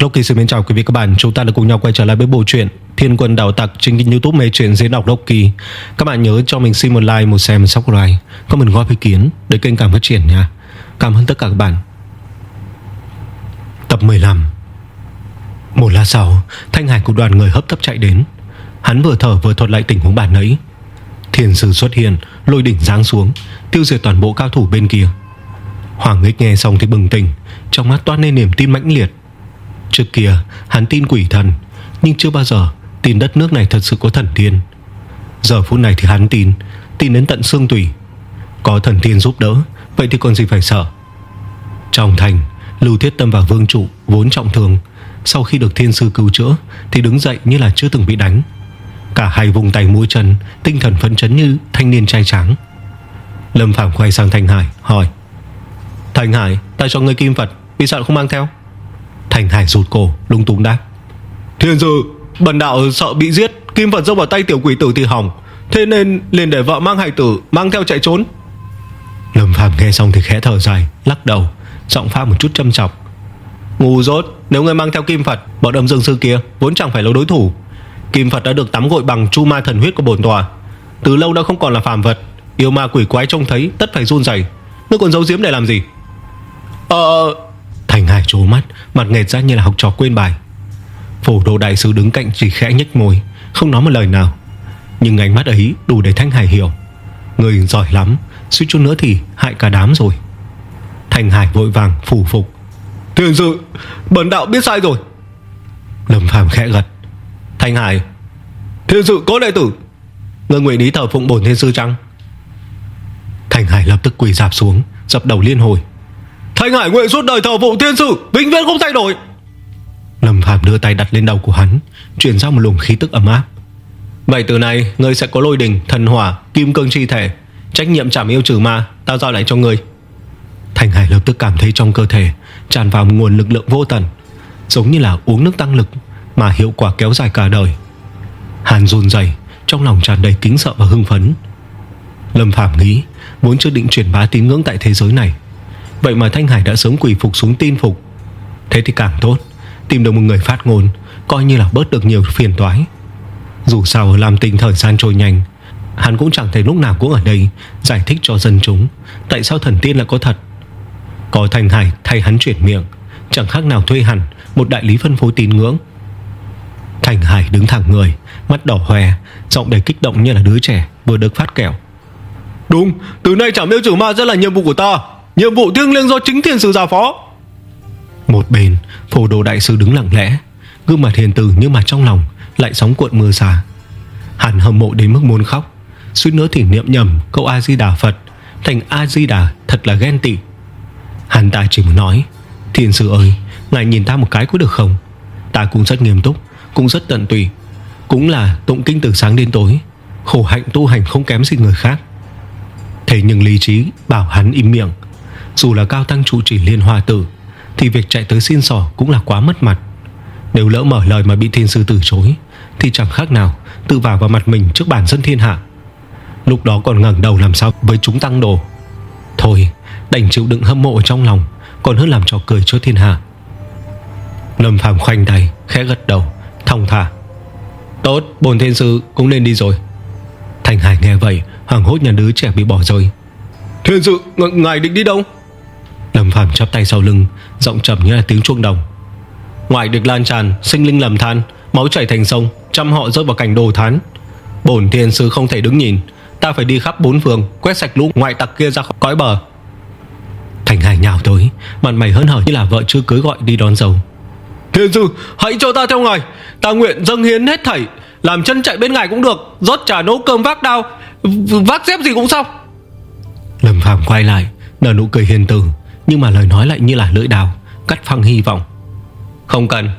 Rocky xin mến chào quý vị các bạn Chúng ta đã cùng nhau quay trở lại với bộ truyện Thiên quân đảo tặc trên kênh youtube mê truyện diễn đọc Rocky Các bạn nhớ cho mình xin một like, một share, một subscribe Có mình góp ý kiến để kênh càng phát triển nha. Cảm ơn tất cả các bạn. Tập 15 Một lát sau Thanh Hải của đoàn người hấp tấp chạy đến. Hắn vừa thở vừa thuật lại tình huống bản ấy Thiên sư xuất hiện Lôi đỉnh giáng xuống Tiêu diệt toàn bộ cao thủ bên kia. Hoàng ích nghe xong thì bừng tỉnh Trong mắt toát lên niềm tin mãnh liệt. Trước kia, hắn tin quỷ thần, Nhưng chưa bao giờ tin đất nước này thật sự có thần tiên. Giờ phút này thì hắn tin Tin đến tận xương tủy. Có thần tiên giúp đỡ, Vậy thì còn gì phải sợ? Trong thành, Lưu Thiết Tâm và Vương Trụ vốn trọng thương. Sau khi được thiên sư cứu chữa, Thì đứng dậy như là chưa từng bị đánh. Cả hai vùng tay mũi chân, Tinh thần phấn chấn như thanh niên trai tráng. Lâm Phạm quay sang Thanh Hải, hỏi Thành Hải, Ta cho ngươi kim Phật, Vì sao không mang theo? Thành Hải rụt cổ lung túng đáp. Thiên dư, Bần đạo sợ bị giết, Kim Phật dốc vào tay tiểu quỷ tử thì hỏng. Thế nên liền để vợ mang hải tử, Mang theo chạy trốn. Lâm Phạm nghe xong thì khẽ thở dài, Lắc đầu, Giọng pha một chút châm chọc. Ngu dốt, Nếu người mang theo Kim Phật, Bọn âm dương sư kia Vốn chẳng phải là đối thủ. Kim Phật đã được tắm gội bằng chu ma thần huyết của bổn tòa. Từ lâu đã không còn là phàm vật, Yêu ma quỷ quái trông thấy, tất phải run rẩy. Ngươi còn giấu giếm để làm gì? Ờ Thành Hải trố mắt, Mặt nghệt ra như là học trò quên bài. Phổ đồ đại sứ đứng cạnh chỉ khẽ nhếch môi, Không nói một lời nào. Nhưng ánh mắt ấy đủ để Thanh Hải hiểu. Người giỏi lắm, Suýt chút nữa thì hại cả đám rồi. Thành Hải vội vàng phủ phục. Thiên sự, Bần đạo biết sai rồi. Lâm Phàm khẽ gật. Thanh Hải Thiên sự có đệ tử. Người nguyện ý thờ phụng bổn thiên sư chăng? Thành Hải lập tức quỳ dạp xuống, Dập đầu liên hồi. Thanh Hải nguyện suốt đời thờ phụng thiên sư Vĩnh viễn không thay đổi. Lâm Phạm đưa tay đặt lên đầu của hắn Chuyển ra một luồng khí tức ấm áp. Vậy từ nay ngươi sẽ có lôi đình, thần hỏa Kim cương chi thể. Trách nhiệm chảm yêu trừ ma Tao giao lại cho ngươi. Thành Hải lập tức cảm thấy trong cơ thể Tràn vào nguồn lực lượng vô tận Giống như là uống nước tăng lực Mà hiệu quả kéo dài cả đời. Hàn run dày Trong lòng tràn đầy kính sợ và hưng phấn. Lâm Phạm nghĩ Vốn chưa định truyền bá tín ngưỡng tại thế giới này Vậy mà Thanh Hải đã sớm quỳ phục xuống tin phục. Thế thì càng tốt, Tìm được một người phát ngôn, Coi như là bớt được nhiều phiền toái. Dù sao, làm tình thời gian trôi nhanh, Hắn cũng chẳng thể lúc nào cũng ở đây Giải thích cho dân chúng Tại sao thần tiên lại có thật. Có Thanh Hải thay hắn chuyển miệng, Chẳng khác nào thuê hẳn Một đại lý phân phối tín ngưỡng. Thành Hải đứng thẳng người, Mắt đỏ hoe, Giọng đầy kích động như là đứa trẻ Vừa được phát kẹo. Đúng, Từ nay chẳng yêu trừ ma rất là nhiệm vụ của ta. Nhiệm vụ thiêng liêng do chính thiên sư giao phó. Một bên, Phổ đồ đại sư đứng lặng lẽ, Gương mặt hiền từ nhưng mà trong lòng Lại sóng cuộn mưa xà. Hẳn hâm mộ đến mức muốn khóc, Suýt nữa thì niệm nhầm câu A-di-đà Phật, Thành A-di-đà thật là ghen tị. Hắn ta chỉ muốn nói, Thiên sư ơi, Ngài nhìn ta một cái có được không? Ta cũng rất nghiêm túc, Cũng rất tận tùy Cũng là tụng kinh từ sáng đến tối, Khổ hạnh tu hành không kém gì người khác. Thế nhưng lý trí bảo hắn im miệng dù là cao tăng trụ trì liên hòa tử, Thì việc chạy tới xin sỏ cũng là quá mất mặt. Nếu lỡ mở lời mà bị thiên sư từ chối, Thì chẳng khác nào Tự vào vào mặt mình trước bản dân thiên hạ. Lúc đó còn ngẩng đầu làm sao với chúng tăng đồ. Thôi, Đành chịu đựng hâm mộ trong lòng, Còn hơn làm trò cười cho thiên hạ. Lâm phàm khoanh tay, Khẽ gật đầu, Thong thả. Tốt bồn thiên sư cũng nên đi rồi. Thành Hải nghe vậy Hoàng hốt nhà đứa trẻ bị bỏ rơi Thiên sư, ng ngài định đi đâu? Lâm Phạm chắp tay sau lưng, Giọng trầm như là tiếng chuông đồng. Ngoại được lan tràn Sinh linh lầm than, Máu chảy thành sông, Trăm họ rơi vào cảnh đồ thán. Bổn thiên sư không thể đứng nhìn, Ta phải đi khắp bốn phường Quét sạch lũ ngoại tặc kia ra khỏi cõi bờ. Thành Hải nhào tới, Mặt mày hớn hở như là vợ chưa cưới gọi đi đón dâu. Thiên sư, hãy cho ta theo ngài, Ta nguyện dâng hiến hết thảy, Làm chân chạy bên ngài cũng được, rót trà nấu cơm vác đao Vác dép gì cũng xong. Lâm Phạm quay lại, Nở nụ cười hiền từ. Nhưng mà lời nói lại như là lưỡi đào Cắt phăng hy vọng. Không cần.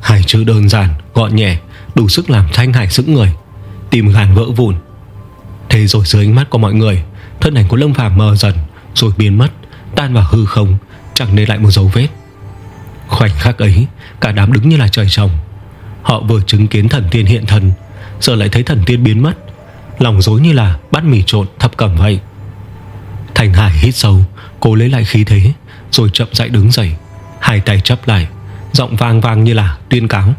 Hải chữ đơn giản, gọn nhẹ Đủ sức làm Thanh Hải sững người Tìm gàn vỡ vụn. Thế rồi dưới ánh mắt của mọi người Thân ảnh của Lâm Phạm mờ dần Rồi biến mất Tan vào hư không Chẳng để lại một dấu vết. Khoảnh khắc ấy Cả đám đứng như là trời trồng. Họ vừa chứng kiến thần tiên hiện thần Giờ lại thấy thần tiên biến mất. Lòng dối như là bát mì trộn thập cẩm vậy. Thành Hải hít sâu Cố lấy lại khí thế Rồi chậm rãi đứng dậy Hai tay chấp lại Giọng vang vang như là tuyên cáo.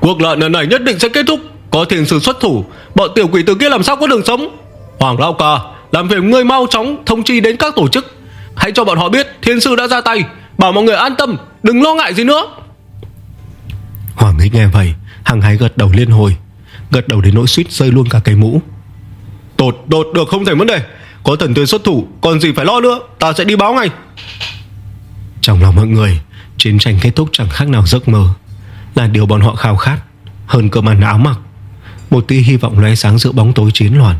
Cuộc lợn lần này nhất định sẽ kết thúc Có thiền sử xuất thủ Bọn tiểu quỷ tử kia làm sao có đường sống? Hoàng Lao Ca Làm việc ngươi mau chóng thông chi đến các tổ chức. Hãy cho bọn họ biết thiên sư đã ra tay Bảo mọi người an tâm Đừng lo ngại gì nữa. Hoàng ấy nghe vậy Hằng hái gật đầu liên hồi Gật đầu đến nỗi suýt rơi luôn cả cây mũ. Tột đột được không thể vấn đề có thần tuyên xuất thủ, Còn gì phải lo nữa, Ta sẽ đi báo ngay. Trong lòng mọi người, Chiến tranh kết thúc chẳng khác nào giấc mơ. Là điều bọn họ khao khát, Hơn cơ màn áo mặc. Một tia hy vọng lóe sáng giữa bóng tối chiến loạn.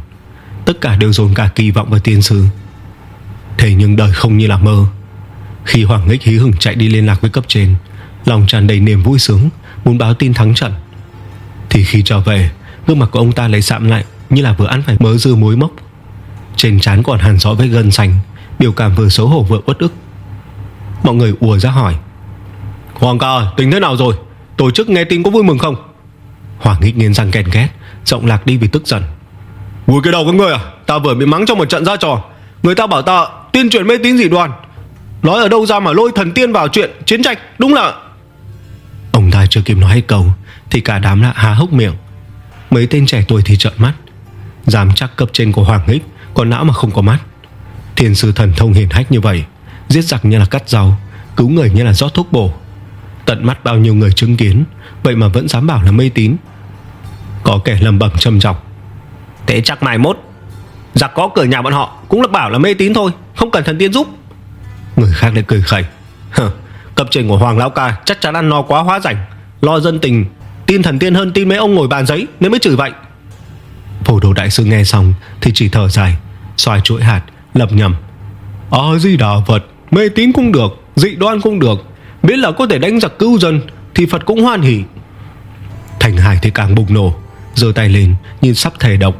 Tất cả đều dồn cả kỳ vọng vào tiên sư. Thế nhưng đời không như là mơ. Khi Hoàng Nghích hí hửng chạy đi liên lạc với cấp trên, Lòng tràn đầy niềm vui sướng, Muốn báo tin thắng trận. Thì khi trở về, Gương mặt của ông ta lấy sạm lại, Như là vừa ăn phải mớ dưa muối mốc. Trên trán còn hàn rõ với gân xanh, Biểu cảm vừa xấu hổ vừa uất ức. Mọi người ùa ra hỏi, Hoàng ca tính thế nào rồi? Tổ chức nghe tin có vui mừng không? Hoàng nghịch nghiến răng kèn ghét, Giọng lạc đi vì tức giận. Vui cái đầu các người à? Ta vừa bị mắng trong một trận ra trò. Người ta bảo ta tuyên truyền mê tín dị đoàn Nói ở đâu ra mà lôi thần tiên vào chuyện Chiến tranh, đúng là Ông ta chưa kịp nói hết câu Thì cả đám đã há hốc miệng. Mấy tên trẻ tuổi thì trợn mắt Giám chắc cấp trên của Hoàng Hích còn não mà không có mắt. Thiên sư thần thông hiển hách như vậy Giết giặc như là cắt rau Cứu người như là rót thuốc bổ. Tận mắt bao nhiêu người chứng kiến Vậy mà vẫn dám bảo là mê tín. Có kẻ lầm bẩm trầm trọng. Thế chắc mai mốt Giặc có cửa nhà bọn họ Cũng là bảo là mê tín thôi Không cần thần tiên giúp. Người khác lại cười khẩy. Cấp trên của Hoàng Lão Ca chắc chắn ăn no quá hóa rảnh Lo dân tình Tin thần tiên hơn tin mấy ông ngồi bàn giấy Nên mới chửi vậy. Phổ đồ đại sư nghe xong Thì chỉ thở dài Xoài chuỗi hạt, lầm nhầm. À, ờ gì đà Phật, Mê tín cũng được, Dị đoan cũng được. Biết là có thể đánh giặc cứu dân, Thì Phật cũng hoan hỉ Thành Hải thì càng bùng nổ, giơ tay lên, nhìn sắp thề độc.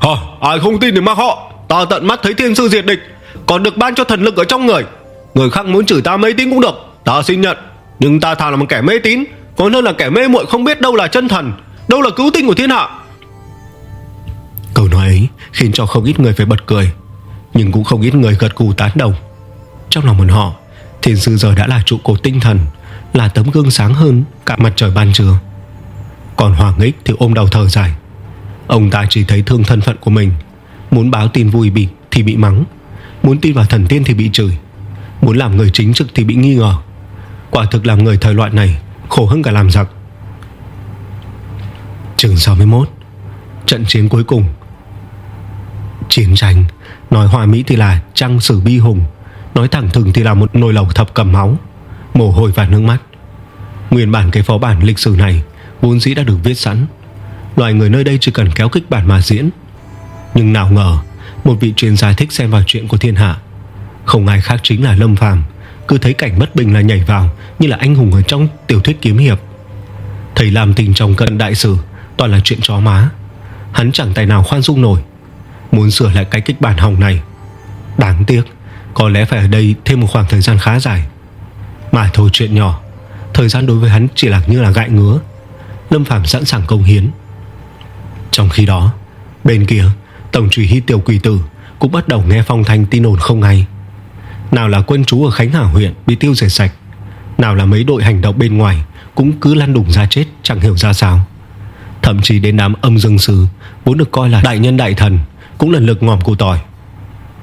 Hả, ai không tin thì mắc họ. Ta tận mắt thấy thiên sư diệt địch, Còn được ban cho thần lực ở trong người. Người khác muốn chửi ta mê tín cũng được, Ta xin nhận. Nhưng ta thà là một kẻ mê tín, Còn hơn là kẻ mê muội không biết đâu là chân thần, Đâu là cứu tinh của thiên hạ. Câu nói ấy khiến cho không ít người phải bật cười, Nhưng cũng không ít người gật cù tán đồng. Trong lòng bọn họ, Thiên sư giờ đã là trụ cột tinh thần, Là tấm gương sáng hơn cả mặt trời ban trưa. Còn Hoàng Ích thì ôm đầu thở dài. Ông ta chỉ thấy thương thân phận của mình, Muốn báo tin vui bị, thì bị mắng, Muốn tin vào thần tiên thì bị chửi, Muốn làm người chính trực thì bị nghi ngờ. Quả thực làm người thời loạn này, Khổ hơn cả làm giặc. Trường 61 Trận chiến cuối cùng. Chiến tranh. Nói hòa Mỹ thì là trăng sử bi hùng. Nói thẳng thừng thì là một nồi lẩu thập cầm máu. Mồ hôi và nước mắt. Nguyên bản cái phó bản lịch sử này, Vốn dĩ đã được viết sẵn. Loài người nơi đây chỉ cần kéo kích bản mà diễn. Nhưng nào ngờ, Một vị chuyên gia thích xem vào chuyện của thiên hạ. Không ai khác chính là Lâm Phàm. Cứ thấy cảnh bất bình là nhảy vào, Như là anh hùng ở trong tiểu thuyết kiếm hiệp. Thầy làm tình trong cận đại sử, Toàn là chuyện chó má. Hắn chẳng tài nào khoan dung nổi. Muốn sửa lại cái kích bản hỏng này. Đáng tiếc, Có lẽ phải ở đây thêm một khoảng thời gian khá dài. Mà thôi chuyện nhỏ, Thời gian đối với hắn chỉ là như là gại ngứa. Lâm phàm sẵn sàng công hiến. Trong khi đó, Bên kia, Tổng trùy hy tiểu quỷ tử Cũng bắt đầu nghe phong thanh tin ồn không hay. Nào là quân chú ở Khánh Hà huyện Bị tiêu diệt sạch, Nào là mấy đội hành động bên ngoài Cũng cứ lăn đùng ra chết chẳng hiểu ra sao. Thậm chí đến đám âm dương sư Vốn được coi là đại nhân đại thần cũng lần lượt ngòm cụ tỏi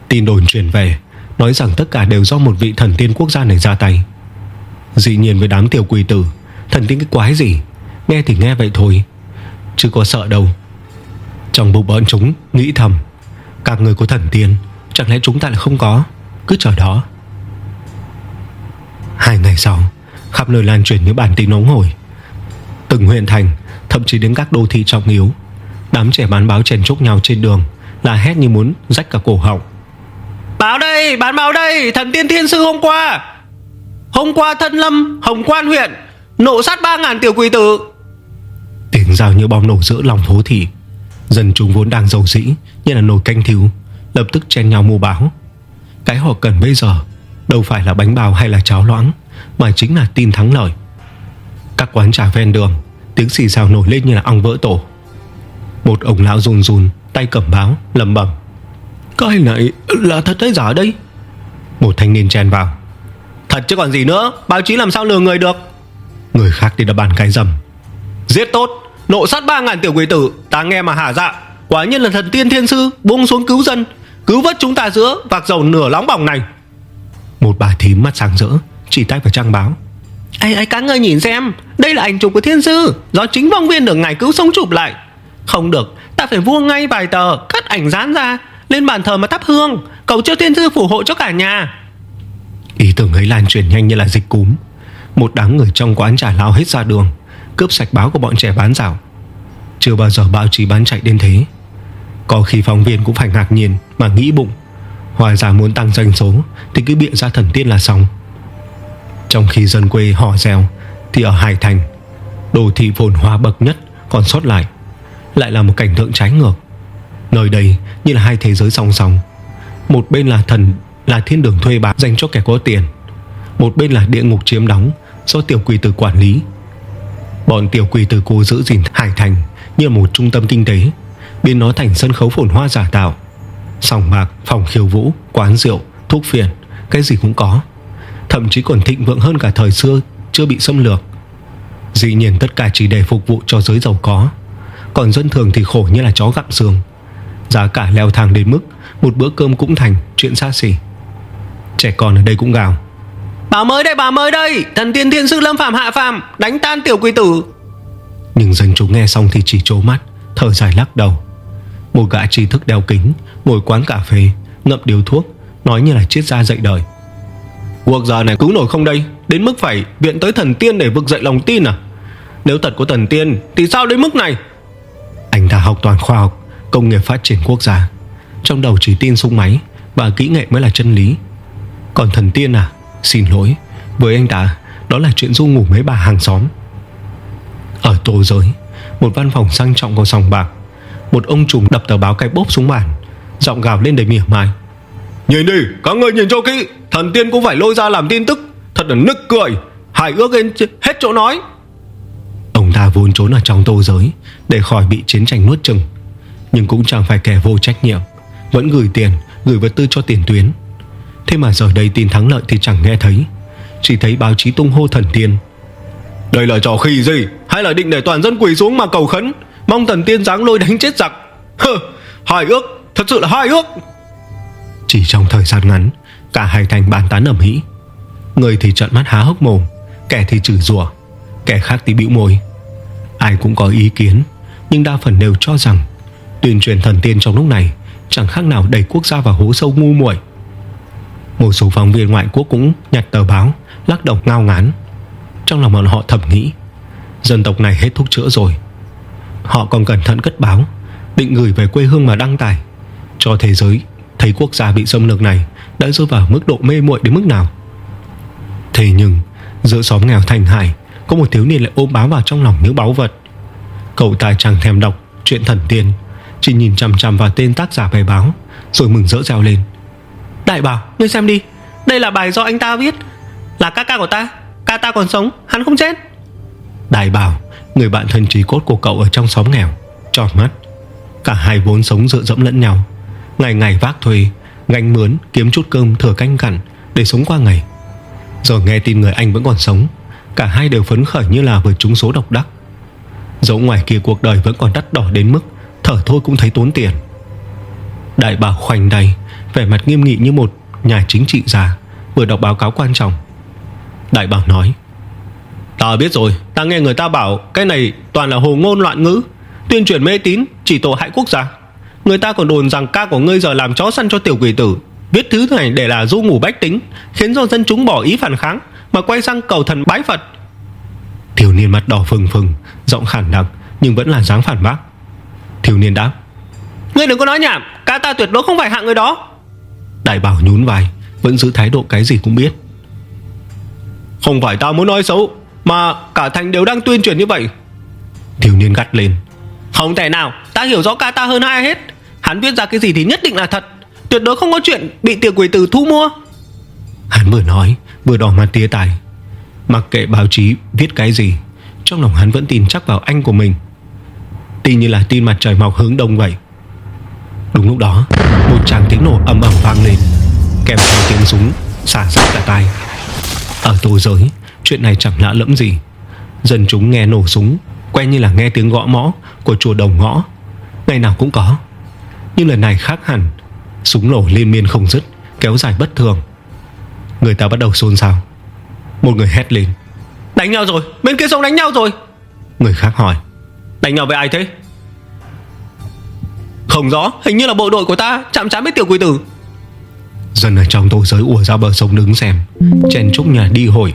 Tin đồn truyền về, Nói rằng tất cả đều do một vị thần tiên quốc gia này ra tay. Dĩ nhiên với đám tiểu quỷ tử, Thần tiên cái quái gì? Nghe thì nghe vậy thôi, Chứ có sợ đâu. Trong bụng bọn chúng, nghĩ thầm, Các người có thần tiên, Chẳng lẽ chúng ta lại không có? Cứ chờ đó. Hai ngày sau, Khắp nơi lan truyền những bản tin nóng hổi. Từng huyện thành, Thậm chí đến các đô thị trọng yếu, Đám trẻ bán báo chèn chúc nhau trên đường. Là hét như muốn rách cả cổ họng. Báo đây, bán báo đây Thần tiên thiên sư hôm qua. Hôm qua thân lâm, hồng quan huyện Nổ sát 3.000 tiểu quỷ tử. Tiếng rào như bom nổ giữa lòng phố thị. Dân chúng vốn đang giàu dĩ Như là nồi canh thiếu Lập tức chen nhau mua báo. Cái họ cần bây giờ Đâu phải là bánh bao hay là cháo loãng Mà chính là tin thắng lợi. Các quán trà ven đường Tiếng xì xào nổi lên như là ong vỡ tổ. Một ông lão run run Tay cầm báo lầm bẩm. Cái này là thật hay giả đây? Một thanh niên chen vào. Thật chứ còn gì nữa, Báo chí làm sao lừa người được? Người khác thì đã bàn cái dầm Giết tốt, Nộ sát ba ngàn tiểu quỷ tử, Ta nghe mà hả dạ. Quả nhiên là thần tiên thiên sư, Buông xuống cứu dân, Cứu vớt chúng ta giữa, vạc dầu nửa lóng bỏng này. Một bà thím mắt sáng rỡ, Chỉ tay vào trang báo. Ây ai các ngươi nhìn xem, Đây là ảnh chụp của thiên sư, Do chính vong viên được ngài cứu sống chụp lại. Không được Ta phải vuông ngay vài tờ, Cắt ảnh dán ra, Lên bàn thờ mà thắp hương. Cầu cho tiên sư phù hộ cho cả nhà. Ý tưởng ấy lan truyền nhanh như là dịch cúm. Một đám người trong quán trà lao hết ra đường, Cướp sạch báo của bọn trẻ bán rào Chưa bao giờ báo chí bán chạy đến thế. Có khi phóng viên cũng phải ngạc nhiên Mà nghĩ bụng. Hòa giả muốn tăng doanh số Thì cứ bịa ra thần tiên là xong. Trong khi dân quê hò reo Thì ở Hải Thành, Đồ thị phồn hoa bậc nhất còn sót lại. Lại là một cảnh tượng trái ngược. Nơi đây như là hai thế giới song song. Một bên là thần Là thiên đường thuê bạc dành cho kẻ có tiền. Một bên là địa ngục chiếm đóng Do tiểu quỷ tử quản lý. Bọn tiểu quỷ tử cô giữ gìn Hải Thành Như một trung tâm kinh tế Biến nó thành sân khấu phồn hoa giả tạo. Sòng bạc, phòng khiêu vũ, quán rượu Thuốc phiền, cái gì cũng có. Thậm chí còn thịnh vượng hơn cả thời xưa Chưa bị xâm lược. Dĩ nhiên tất cả chỉ để phục vụ cho giới giàu có. Còn dân thường thì khổ như là chó gặm xương. Giá cả leo thang đến mức Một bữa cơm cũng thành chuyện xa xỉ. Trẻ con ở đây cũng gào. Bà mới đây bà mới đây! Thần tiên thiên sư lâm phạm hạ phàm Đánh tan tiểu quỷ tử! Nhưng dân chúng nghe xong thì chỉ trố mắt Thở dài lắc đầu. Một gã trí thức đeo kính Ngồi quán cà phê Ngậm điếu thuốc Nói như là triết gia dạy đời. Cuộc giờ này cứu nổi không đây? Đến mức phải viện tới thần tiên để vực dậy lòng tin à? Nếu thật có thần tiên Thì sao đến mức này anh ta học toàn khoa học, Công nghiệp phát triển quốc gia. Trong đầu chỉ tin súng máy Và kỹ nghệ mới là chân lý. Còn thần tiên à? Xin lỗi, Với anh ta, Đó là chuyện du ngủ mấy bà hàng xóm. Ở tổ giới, Một văn phòng sang trọng có sòng bạc, Một ông trùm đập tờ báo cái bốp xuống bàn, Giọng gào lên đầy mỉa mai. Nhìn đi, các người nhìn cho kỹ, Thần tiên cũng phải lôi ra làm tin tức, Thật là nức cười. Hải ước lên hết chỗ nói. Ông ta vốn trốn ở trong tô giới Để khỏi bị chiến tranh nuốt chừng. Nhưng cũng chẳng phải kẻ vô trách nhiệm Vẫn gửi tiền Gửi vật tư cho tiền tuyến. Thế mà giờ đây tin thắng lợi thì chẳng nghe thấy Chỉ thấy báo chí tung hô thần tiên. Đây là trò khỉ gì? Hay là định để toàn dân quỳ xuống mà cầu khấn? Mong thần tiên giáng lôi đánh chết giặc. Hơ, Hải ước Thật sự là hai ước. Chỉ trong thời gian ngắn Cả hai thành bàn tán ẩm hĩ Người thì trợn mắt há hốc mồm Kẻ thì chửi rủa Kẻ khác thì bĩu môi Ai cũng có ý kiến, Nhưng đa phần đều cho rằng Tuyên truyền thần tiên trong lúc này Chẳng khác nào đẩy quốc gia vào hố sâu ngu muội. Một số phóng viên ngoại quốc cũng nhặt tờ báo, Lắc đầu ngao ngán. Trong lòng bọn họ thầm nghĩ, Dân tộc này hết thuốc chữa rồi. Họ còn cẩn thận cất báo, Định gửi về quê hương mà đăng tải. Cho thế giới thấy quốc gia bị xâm lược này Đã rơi vào mức độ mê muội đến mức nào. Thế nhưng, Giữa xóm nghèo thành hải có một thiếu niên lại ôm bám vào trong lòng những báu vật. Cậu ta chẳng thèm đọc Chuyện thần tiên, Chỉ nhìn chằm chằm vào tên tác giả bài báo, Rồi mừng rỡ reo lên. Đại bảo, ngươi xem đi, Đây là bài do anh ta viết. Là ca ca của ta, Ca ta còn sống, hắn không chết. Đại bảo, Người bạn thân trí cốt của cậu ở trong xóm nghèo, Tròn mắt. Cả hai vốn sống dựa dẫm lẫn nhau. Ngày ngày vác thuê, Gánh mướn, kiếm chút cơm thừa canh cặn Để sống qua ngày. Rồi nghe tin người anh vẫn còn sống Cả hai đều phấn khởi như là vừa trúng số độc đắc. Dẫu ngoài kia cuộc đời vẫn còn đắt đỏ đến mức Thở thôi cũng thấy tốn tiền. Đại bảo khoanh đầy Vẻ mặt nghiêm nghị như một nhà chính trị già, Vừa đọc báo cáo quan trọng. Đại bảo nói, Ta biết rồi, Ta nghe người ta bảo Cái này toàn là hồ ngôn loạn ngữ, Tuyên truyền mê tín, Chỉ tổ hại quốc gia. Người ta còn đồn rằng ca của ngươi giờ làm chó săn cho tiểu quỷ tử, Viết thứ này để là du ngủ bách tính, Khiến cho dân chúng bỏ ý phản kháng. Mà quay sang cầu thần bái Phật. Thiếu niên mặt đỏ phừng phừng, Giọng khản đặc, nhưng vẫn là dáng phản bác. Thiếu niên đáp, Ngươi đừng có nói nhảm, Ca ta tuyệt đối không phải hạng người đó. Đại bảo nhún vai, Vẫn giữ thái độ cái gì cũng biết. Không phải ta muốn nói xấu, Mà cả thành đều đang tuyên truyền như vậy. Thiếu niên gắt lên, Không thể nào, Ta hiểu rõ ca ta hơn ai hết. Hắn viết ra cái gì thì nhất định là thật. Tuyệt đối không có chuyện bị tiểu quỷ tử thu mua. Hắn vừa nói, Vừa đỏ mặt tía tài. Mặc kệ báo chí viết cái gì, Trong lòng hắn vẫn tin chắc vào anh của mình. Tin như là tin mặt trời mọc hướng đông vậy. Đúng lúc đó, Một tràng tiếng nổ ầm ầm vang lên, Kèm theo tiếng súng xả rách cả tai. Ở tô giới, Chuyện này chẳng lạ lẫm gì. Dân chúng nghe nổ súng, Quen như là nghe tiếng gõ mõ Của chùa đồng ngõ. Ngày nào cũng có. Nhưng lần này khác hẳn, Súng nổ liên miên không dứt, Kéo dài bất thường. Người ta bắt đầu xôn xao. Một người hét lên. Đánh nhau rồi Bên kia sông đánh nhau rồi. Người khác hỏi. Đánh nhau với ai thế? Không rõ Hình như là bộ đội của ta Chạm chán với tiểu quỷ tử. Dân ở trong tổ giới ùa ra bờ sông đứng xem. Chen chúc nhà đi hồi.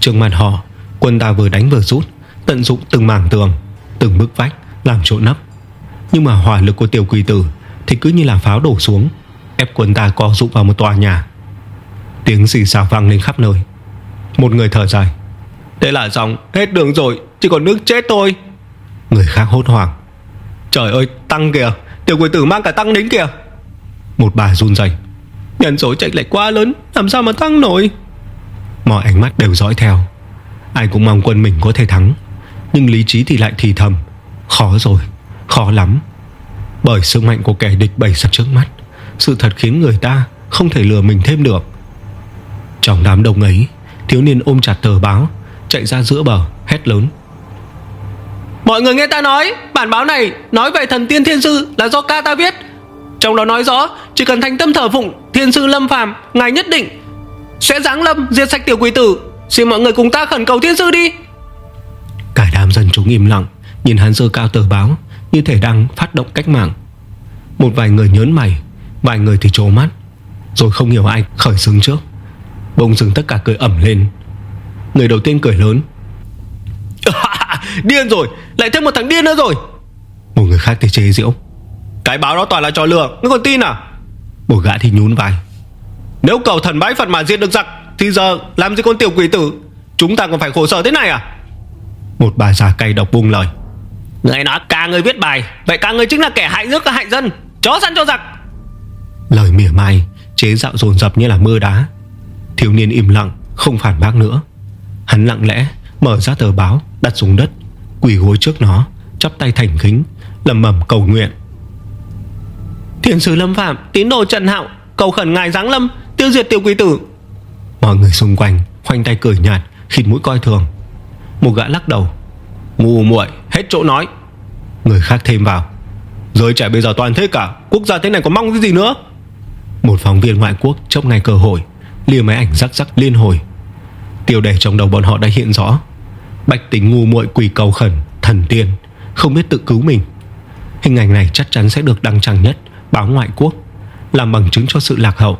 Trước mặt họ Quân ta vừa đánh vừa rút Tận dụng từng mảng tường Từng bức vách Làm chỗ nấp. Nhưng mà hỏa lực của tiểu quỷ tử Thì cứ như là pháo đổ xuống Ép quân ta co rụng vào một tòa nhà Tiếng xì xào vang lên khắp nơi. Một người thở dài. Thế là xong hết đường rồi Chỉ còn nước chết thôi. Người khác hốt hoảng. Trời ơi tăng kìa. Tiểu quỷ tử mang cả tăng đến kìa. Một bà run rẩy. Nhân số chạy lệch quá lớn Làm sao mà tăng nổi? Mọi ánh mắt đều dõi theo. Ai cũng mong quân mình có thể thắng. Nhưng lý trí thì lại thì thầm. Khó rồi, khó lắm. Bởi sức mạnh của kẻ địch bày sẵn trước mắt Sự thật khiến người ta Không thể lừa mình thêm được trong đám đông ấy, Thiếu niên ôm chặt tờ báo, Chạy ra giữa bờ, hét lớn. Mọi người nghe ta nói, Bản báo này nói về thần tiên thiên sư Là do ca ta viết. Trong đó nói rõ, Chỉ cần thành tâm thờ phụng, Thiên sư lâm phàm, Ngài nhất định Sẽ giáng lâm, diệt sạch tiểu quỷ tử. Xin mọi người cùng ta khẩn cầu thiên sư đi. Cả đám dân chúng im lặng, Nhìn hắn dơ cao tờ báo, Như thể đang phát động cách mạng. Một vài người nhớn mày, Vài người thì trố mắt, Rồi không hiểu ai khởi xướng trước. Bỗng dừng tất cả cười ẩm lên. Người đầu tiên cười lớn. Điên rồi Lại thêm một thằng điên nữa rồi. Một người khác thì chế giễu. Cái báo đó toàn là trò lừa Ngươi còn tin à? Một gã thì nhún vai. Nếu cầu thần bái Phật mà diệt được giặc Thì giờ làm gì con tiểu quỷ tử? Chúng ta còn phải khổ sở thế này à? Một bà già cay độc buông lời. Người nói cả người viết bài Vậy cả người chính là kẻ hại nước hại dân. Chó săn cho giặc. Lời mỉa mai Chế dạo dồn dập như là mưa đá Thiếu niên im lặng, Không phản bác nữa. Hắn lặng lẽ mở ra tờ báo, Đặt xuống đất, Quỳ gối trước nó, Chắp tay thành kính Lầm mầm cầu nguyện. Thiền sứ Lâm Phạm, Tín đồ Trần Hạo, Cầu khẩn ngài giáng lâm, Tiêu diệt tiểu quỷ tử. Mọi người xung quanh Khoanh tay cười nhạt, Khịt mũi coi thường. Một gã lắc đầu. Ngu muội, hết chỗ nói. Người khác thêm vào. Giới trẻ bây giờ toàn thế cả, Quốc gia thế này có mong cái gì nữa? Một phóng viên ngoại quốc chốc ngay cơ hội Lia máy ảnh rắc rắc liên hồi. Tiêu đề trong đầu bọn họ đã hiện rõ. Bạch tính ngu muội quỳ cầu khẩn, Thần tiên, Không biết tự cứu mình. Hình ảnh này chắc chắn sẽ được đăng trang nhất, Báo ngoại quốc, Làm bằng chứng cho sự lạc hậu.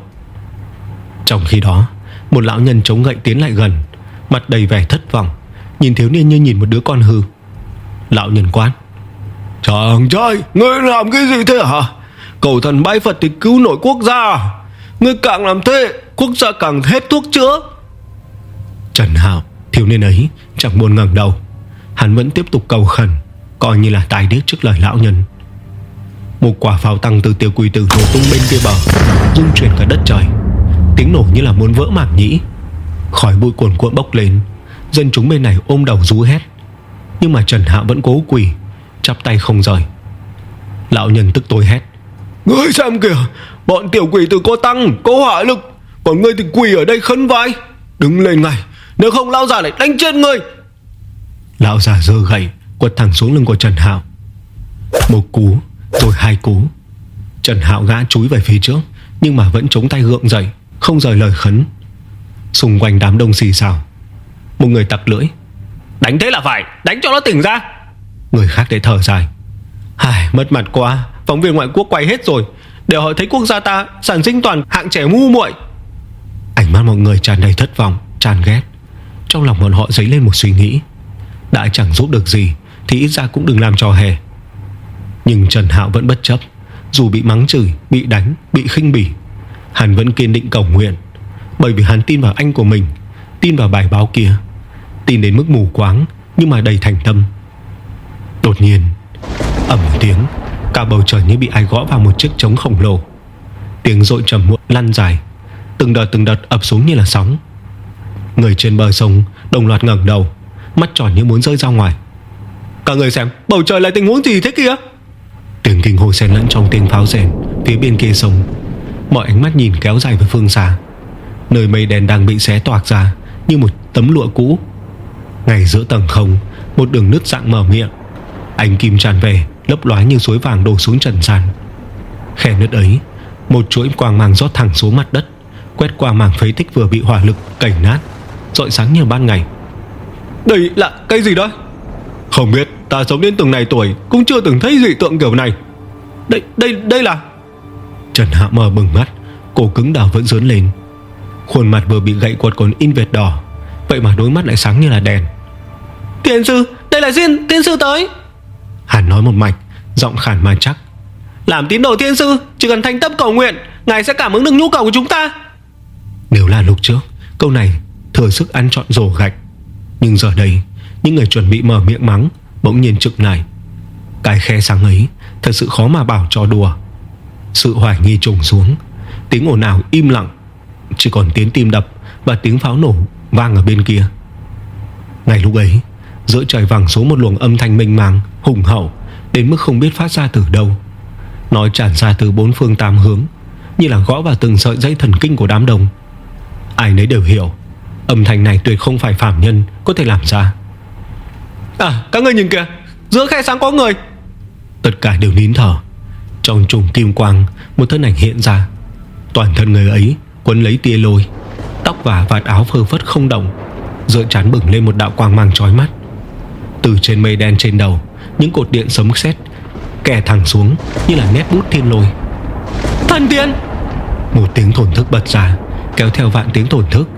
Trong khi đó, Một lão nhân chống gậy tiến lại gần, Mặt đầy vẻ thất vọng, Nhìn thiếu niên như nhìn một đứa con hư. Lão nhân quát. Chàng trai, Ngươi làm cái gì thế hả? Cầu thần bái Phật thì cứu nổi quốc gia Ngươi càng làm thế Quốc gia càng hết thuốc chữa. Trần Hạo, Thiếu niên ấy, chẳng buồn ngẩng đầu. Hắn vẫn tiếp tục cầu khẩn, Coi như là tài điếc trước lời lão nhân. Một quả pháo tăng từ tiểu quỳ tử nổ tung bên kia bờ Dung chuyển cả đất trời. Tiếng nổ như là muốn vỡ mảng nhĩ. Khói bụi cuồn cuộn bốc lên, Dân chúng bên này ôm đầu rú hét. Nhưng mà Trần Hạo vẫn cố quỳ, Chắp tay không rời. Lão nhân tức tối hét. Ngươi xem kìa, Bọn tiểu quỷ tử có tăng, Có hỏa lực. Còn ngươi thì quỳ ở đây khấn vai Đứng lên ngay. Nếu không lão già lại đánh chết ngươi. Lão già dơ gậy Quật thẳng xuống lưng của Trần Hạo. Một cú Rồi hai cú. Trần Hạo gã chúi về phía trước Nhưng mà vẫn chống tay gượng dậy Không rời lời khấn. Xung quanh đám đông xì xào. Một người tặc lưỡi. Đánh thế là phải Đánh cho nó tỉnh ra. Người khác để thở dài. Hài, Mất mặt quá. Phóng viên ngoại quốc quay hết rồi. Để họ thấy quốc gia ta sản sinh toàn hạng trẻ ngu muội mắt mọi người tràn đầy thất vọng Tràn ghét. Trong lòng bọn họ dấy lên một suy nghĩ. Đã chẳng giúp được gì Thì ít ra cũng đừng làm trò hề. Nhưng Trần Hạo vẫn bất chấp. Dù bị mắng chửi, bị đánh, bị khinh bỉ Hắn vẫn kiên định cầu nguyện. Bởi vì hắn tin vào anh của mình Tin vào bài báo kia. Tin đến mức mù quáng Nhưng mà đầy thành tâm. Đột nhiên ầm một tiếng Cả bầu trời như bị ai gõ vào một chiếc trống khổng lồ. Tiếng rội trầm muộn lăn dài. Từng đợt từng đợt ập xuống như là sóng. Người trên bờ sông Đồng loạt ngẩng đầu, Mắt tròn như muốn rơi ra ngoài. Cả người xem, bầu trời lại tình huống gì thế kia? Tiếng kinh hô xen lẫn trong tiếng pháo rèn Phía bên kia sông. Mọi ánh mắt nhìn kéo dài về phương xa. Nơi mây đen đang bị xé toạc ra Như một tấm lụa cũ. Ngay giữa tầng không, Một đường nứt dạng mở miệng. Ánh kim tràn về, Lấp lóa như suối vàng đổ xuống trần sàn Khe nứt ấy, Một chuỗi quang mang rót thẳng xuống mặt đất. Quét qua mảng phế tích vừa bị hỏa lực cẩy nát Rọi sáng như ban ngày. Đây là cái gì đó? Không biết ta sống đến từng này tuổi Cũng chưa từng thấy dị tượng kiểu này. Đây đây đây là Trần Hạ mở bừng mắt Cổ cứng đảo vẫn dướn lên. Khuôn mặt vừa bị gậy quật còn in vệt đỏ Vậy mà đôi mắt lại sáng như là đèn. Tiên sư Đây là Diên tiên sư tới. Hàn nói một mạch Giọng khản mà chắc. Làm tín đồ tiên sư Chỉ cần thành tâm cầu nguyện Ngài sẽ cảm ứng được nhu cầu của chúng ta nếu là lúc trước. Câu này thừa sức ăn trọn rổ gạch. Nhưng giờ đây, Những người chuẩn bị mở miệng mắng Bỗng nhiên trực này Cái khe sáng ấy Thật sự khó mà bảo cho đùa. Sự hoài nghi trùng xuống, Tiếng ồn ào im lặng. Chỉ còn tiếng tim đập Và tiếng pháo nổ vang ở bên kia. Ngày lúc ấy, Giữa trời vàng số một luồng âm thanh mênh mang Hùng hậu, Đến mức không biết phát ra từ đâu. Nó tràn ra từ bốn phương tám hướng, Như là gõ vào từng sợi dây thần kinh của đám đông. Ai nấy đều hiểu. Âm thanh này tuyệt không phải phạm nhân Có thể làm ra. À các người nhìn kìa. Giữa khe sáng có người. Tất cả đều nín thở. Trong trùng kim quang, Một thân ảnh hiện ra. Toàn thân người ấy quấn lấy tia lôi. Tóc và vạt áo phơ phất không động. Dựa chán bừng lên một đạo quang mang chói mắt. Từ trên mây đen trên đầu, Những cột điện sấm sét Kè thẳng xuống như là nét bút thiên lôi. Thần tiên! Một tiếng thổn thức bật ra. Kéo theo vạn tiếng tổn thức.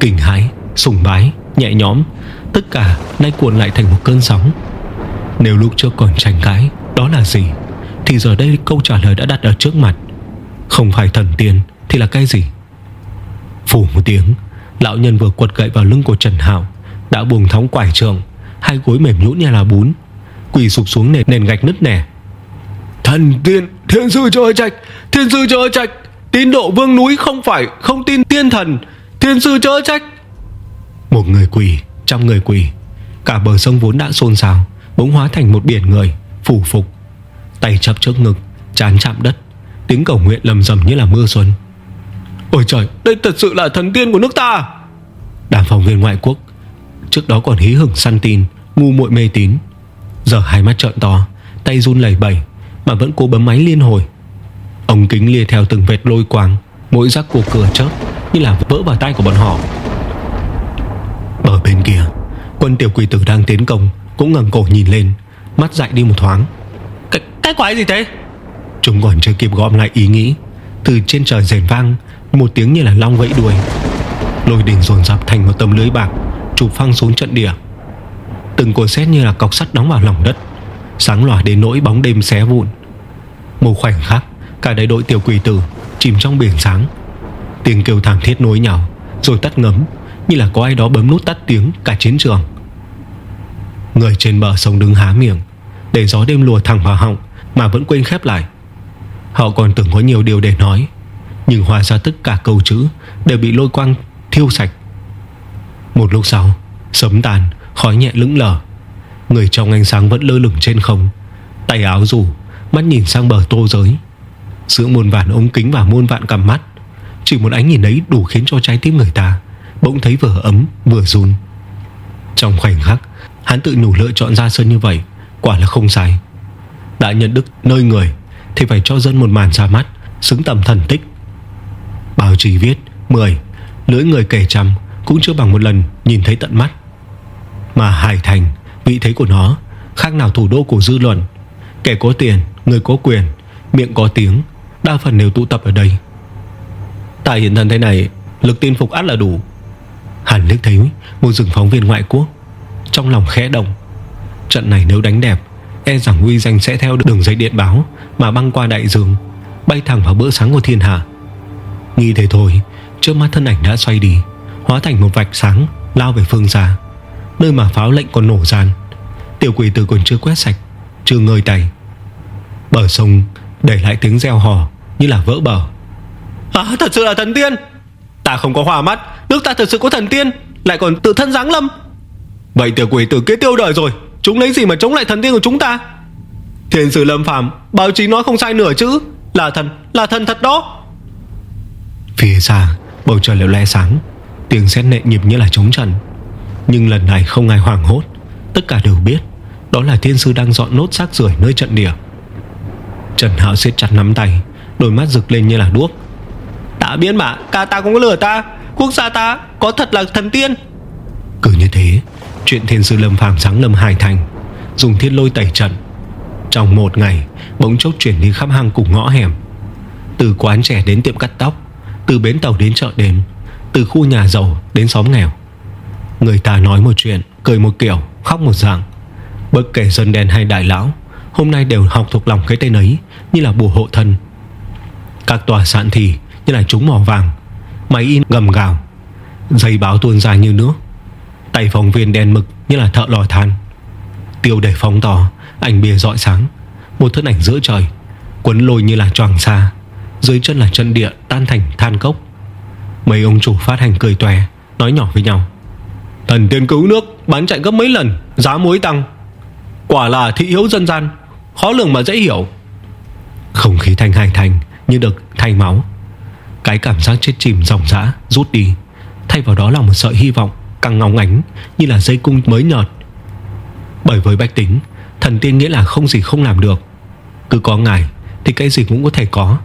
Kinh hãi, sùng bái, nhẹ nhõm Tất cả nay cuộn lại thành một cơn sóng. Nếu lúc trước còn tranh cãi Đó là gì? Thì giờ đây câu trả lời đã đặt ở trước mặt. Không phải thần tiên Thì là cái gì? Phủ một tiếng Lão nhân vừa quật gậy vào lưng của Trần Hạo Đã buông thóng quải trường Hai gối mềm nhũn như là bún Quỳ sụp xuống nền, nền gạch nứt nẻ. Thần tiên Thiên sư cho trạch Thiên sư cho trạch. Tín độ vương núi không phải không tin tiên thần, Thiên sư chớ trách. Một người quỳ, Trăm người quỳ. Cả bờ sông vốn đã xôn xao, Bỗng hóa thành một biển người, Phủ phục. Tay chập trước ngực, Chán chạm đất. Tiếng cầu nguyện lầm rầm như là mưa xuân. Ôi trời, Đây thật sự là thần tiên của nước ta. Đàm phóng viên ngoại quốc, Trước đó còn hí hửng săn tin, Ngu muội mê tín. Giờ hai mắt trợn to, Tay run lẩy bẩy, Mà vẫn cố bấm máy liên hồi. Ông kính lia theo từng vệt lôi quang Mỗi rắc của cửa chớp Như là vỡ vào tay của bọn họ. Ở bên kia Quân tiểu quỷ tử đang tiến công Cũng ngẩng cổ nhìn lên Mắt dại đi một thoáng. Cái, cái quái gì thế? Chúng còn chưa kịp gom lại ý nghĩ Từ trên trời rền vang Một tiếng như là long vẫy đuôi. Lôi đỉnh dồn dập thành một tấm lưới bạc Chụp phăng xuống trận địa. Từng cột xét như là cọc sắt đóng vào lòng đất Sáng lòa đến nỗi bóng đêm xé vụn. Một khoảnh khắc Cả đại đội tiểu quỷ tử Chìm trong biển sáng. Tiếng kêu thảm thiết nối nhau Rồi tắt ngấm Như là có ai đó bấm nút tắt tiếng cả chiến trường. Người trên bờ sông đứng há miệng Để gió đêm lùa thẳng vào họng Mà vẫn quên khép lại. Họ còn tưởng có nhiều điều để nói Nhưng hòa ra tất cả câu chữ Đều bị lôi quang thiêu sạch. Một lúc sau Sấm tàn, khói nhẹ lững lờ. Người trong ánh sáng vẫn lơ lửng trên không Tay áo rủ Mắt nhìn sang bờ tô giới. Giữa muôn vạn ống kính và muôn vạn cằm mắt. Chỉ một ánh nhìn ấy đủ khiến cho trái tim người ta Bỗng thấy vừa ấm vừa run. Trong khoảnh khắc Hắn tự nhủ lựa chọn ra sân như vậy Quả là không sai. Đã nhận đức nơi người Thì phải cho dân một màn ra mắt Xứng tầm thần tích. Báo chí viết 10 Lưỡi người kể trăm Cũng chưa bằng một lần nhìn thấy tận mắt. Mà Hải Thành Vị thế của nó Khác nào thủ đô của dư luận. Kẻ có tiền, người có quyền Miệng có tiếng Đa phần đều tụ tập ở đây. Tại hiện thân thế này, Lực tin phục át là đủ. Hàn liếc thấy một rừng phóng viên ngoại quốc, Trong lòng khẽ động. Trận này nếu đánh đẹp E rằng Huy danh sẽ theo đường dây điện báo Mà băng qua đại dương, Bay thẳng vào bữa sáng của thiên hạ. Nghĩ thế thôi, Trước mắt thân ảnh đã xoay đi, Hóa thành một vạch sáng, Lao về phương xa. Nơi mà pháo lệnh còn nổ gian Tiểu quỷ tử còn chưa quét sạch, Chưa ngơi tay. Bờ sông để lại tiếng reo hò Như là vỡ bờ. À thật sự là thần tiên. Ta không có hòa mắt Nước ta thật sự có thần tiên Lại còn tự thân giáng lâm. Vậy tiểu quỷ tử kế tiêu đời rồi Chúng lấy gì mà chống lại thần tiên của chúng ta? Thiên sử lâm phàm Báo chí nói không sai nửa chữ Là thần Là thần thật đó. Phía xa Bầu trời leo le sáng Tiếng sét nệ nhịp như là trống trần. Nhưng lần này không ai hoảng hốt Tất cả đều biết Đó là thiên sư đang dọn nốt xác rưởi nơi trận địa Trần Hạo siết chặt nắm tay, Đôi mắt rực lên như là đuốc. Đã biết mà Cả ta cũng có lừa ta. Quốc gia ta có thật là thần tiên. Cứ như thế, Chuyện thiên sư lâm phàm sáng lâm hải thành, Dùng thiên lôi tẩy trận. Trong một ngày, Bỗng chốc chuyển đi khắp hang cùng ngõ hẻm. Từ quán trẻ đến tiệm cắt tóc, Từ bến tàu đến chợ đêm, Từ khu nhà giàu đến xóm nghèo. Người ta nói một chuyện, Cười một kiểu, Khóc một dạng. Bất kể dân đen hay đại lão Hôm nay đều học thuộc lòng cái tên ấy Như là bùa hộ thân. Các tòa sạn thì như là trúng mỏ vàng Máy in gầm gào giấy báo tuôn ra như nước. Tay phóng viên đen mực như là thợ lò than. Tiêu để phóng tỏ, Ảnh bìa dọi sáng Một thân ảnh giữa trời Quấn lôi như là tròn xa Dưới chân là chân địa tan thành than cốc. Mấy ông chủ phát hành cười tòe Nói nhỏ với nhau. Thần tiên cứu nước bán chạy gấp mấy lần Giá muối tăng. Quả là thị hiếu dân gian. Khó lường mà dễ hiểu. Không khí thành hải thành như được thay máu. Cái cảm giác chết chìm dòng dã, Rút đi. Thay vào đó là một sợi hy vọng Càng ngóng ánh như là dây cung mới nhợt Bởi với bách tính, Thần tiên nghĩa là không gì không làm được. Cứ có ngài thì cái gì cũng có thể có.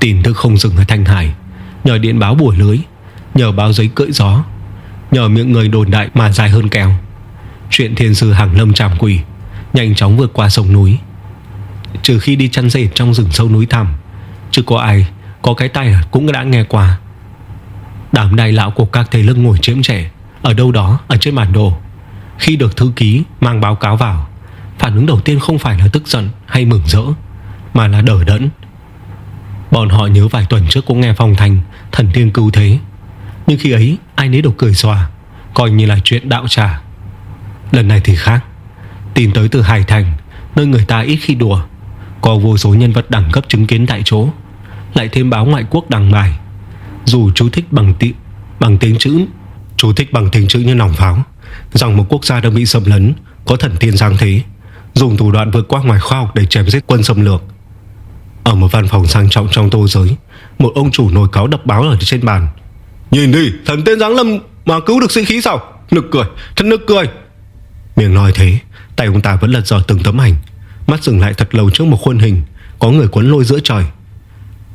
Tin thức không dừng ở Thanh Hải. Nhờ điện báo bùa lưới, Nhờ báo giấy cưỡi gió, Nhờ miệng người đồn đại mà dài hơn kèo. Chuyện thiên sư hàng lâm tràm quỷ. Nhanh chóng vượt qua sông núi. Trừ khi đi chăn dệt trong rừng sâu núi thẳm, Chứ có ai, Có cái tay cũng đã nghe qua. Đám đại lão của các thầy lưng ngồi chiếm trẻ Ở đâu đó, ở trên bản đồ. Khi được thư ký, mang báo cáo vào, Phản ứng đầu tiên không phải là tức giận Hay mừng rỡ, Mà là đỡ đẫn. Bọn họ nhớ vài tuần trước cũng nghe phong thành Thần tiên cứu thế. Nhưng khi ấy, ai nấy đều cười xòa, Coi như là chuyện đạo trả Lần này thì khác. Tin tới từ Hải Thành Nơi người ta ít khi đùa. Có vô số nhân vật đẳng cấp chứng kiến tại chỗ Lại thêm báo ngoại quốc đăng bài. Dù chú thích bằng tị, bằng tiếng chữ Chú thích bằng tiếng chữ như nòng pháo Rằng một quốc gia đang bị xâm lấn Có thần tiên giang thế Dùng thủ đoạn vượt qua ngoài khoa học để chém giết quân xâm lược. Ở một văn phòng sang trọng trong tô giới Một ông chủ nồi cáo đập báo ở trên bàn. Nhìn đi thần tiên giáng lâm Mà cứu được sinh khí sao? Nực cười thật nực cười. Miệng nói thế Tay ông ta vẫn lật dò từng tấm ảnh, Mắt dừng lại thật lâu trước một khuôn hình Có người quấn lôi giữa trời.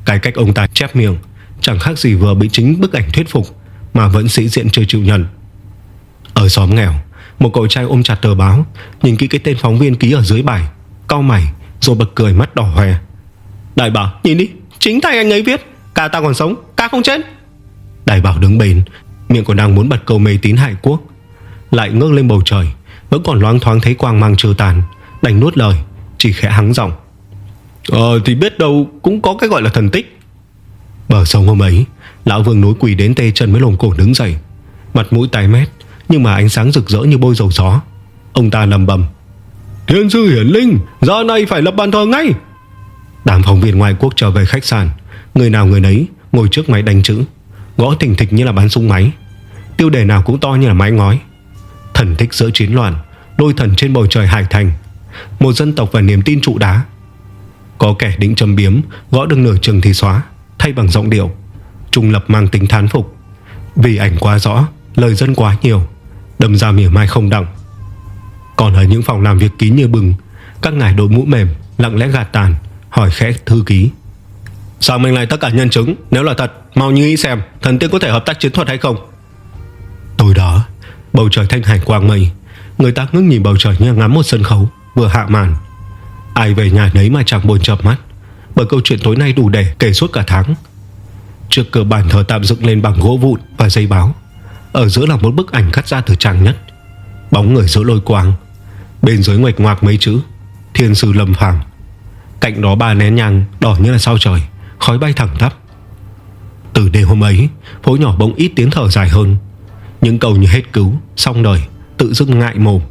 Cái cách ông ta chép miệng Chẳng khác gì vừa bị chính bức ảnh thuyết phục Mà vẫn sĩ diện chưa chịu nhận. Ở xóm nghèo, Một cậu trai ôm chặt tờ báo, Nhìn kỹ cái tên phóng viên ký ở dưới bài, Cau mày, rồi bật cười mắt đỏ hoe. Đại bảo, nhìn đi, Chính tay anh ấy viết, Ca ta còn sống, Ca không chết. Đại bảo đứng bền Miệng còn đang muốn bật câu mê tín hại quốc, Lại ngước lên bầu trời. Vẫn còn loáng thoáng thấy quang mang trừ tàn, Đành nuốt lời, Chỉ khẽ hắng giọng. Ờ thì biết đâu cũng có cái gọi là thần tích. Bờ sông hôm ấy, Lão vương nối quỳ đến tê chân mới lồng cổ đứng dậy. Mặt mũi tái mét, Nhưng mà ánh sáng rực rỡ như bôi dầu gió. Ông ta lầm bầm. Thiên sư hiển linh Giờ này phải lập bàn thờ ngay. Đám phóng viên ngoại quốc trở về khách sạn. Người nào người nấy ngồi trước máy đánh chữ, Gõ thình thịch như là bán súng máy. Tiêu đề nào cũng to như là mái ngói. Thần thích giữa chiến loạn, Đôi thần trên bầu trời hải thành. Một dân tộc và niềm tin trụ đá. Có kẻ định châm biếm, Gõ được nửa chừng thì xóa, Thay bằng giọng điệu. Trung lập mang tính thán phục. Vì ảnh quá rõ, Lời dân quá nhiều, Đâm ra mỉa mai không đọng. Còn ở những phòng làm việc kín như bừng, Các ngài đội mũ mềm, Lặng lẽ gạt tàn, Hỏi khẽ thư ký. Sao mình lại tất cả nhân chứng? Nếu là thật, mau như ý xem, Thần tiên có thể hợp tác chiến thuật hay không? Tối đó Bầu trời thanh hải quang mây. Người ta ngước nhìn bầu trời như ngắm một sân khấu, Vừa hạ màn. Ai về nhà nấy mà chẳng buồn chập mắt, Bởi câu chuyện tối nay đủ để kể suốt cả tháng. Trước cửa bàn thờ tạm dựng lên bằng gỗ vụn Và dây báo, Ở giữa là một bức ảnh cắt ra từ trang nhất. Bóng người giữa lôi quang, Bên dưới ngoạch ngoạc mấy chữ, Thiên sư lâm phàm Cạnh đó ba nén nhang đỏ như là sao trời, Khói bay thẳng tắp. Từ đêm hôm ấy, Phố nhỏ bỗng ít tiếng thở dài hơn. Những câu như hết cứu, Xong đời, Tự dưng ngại mồm.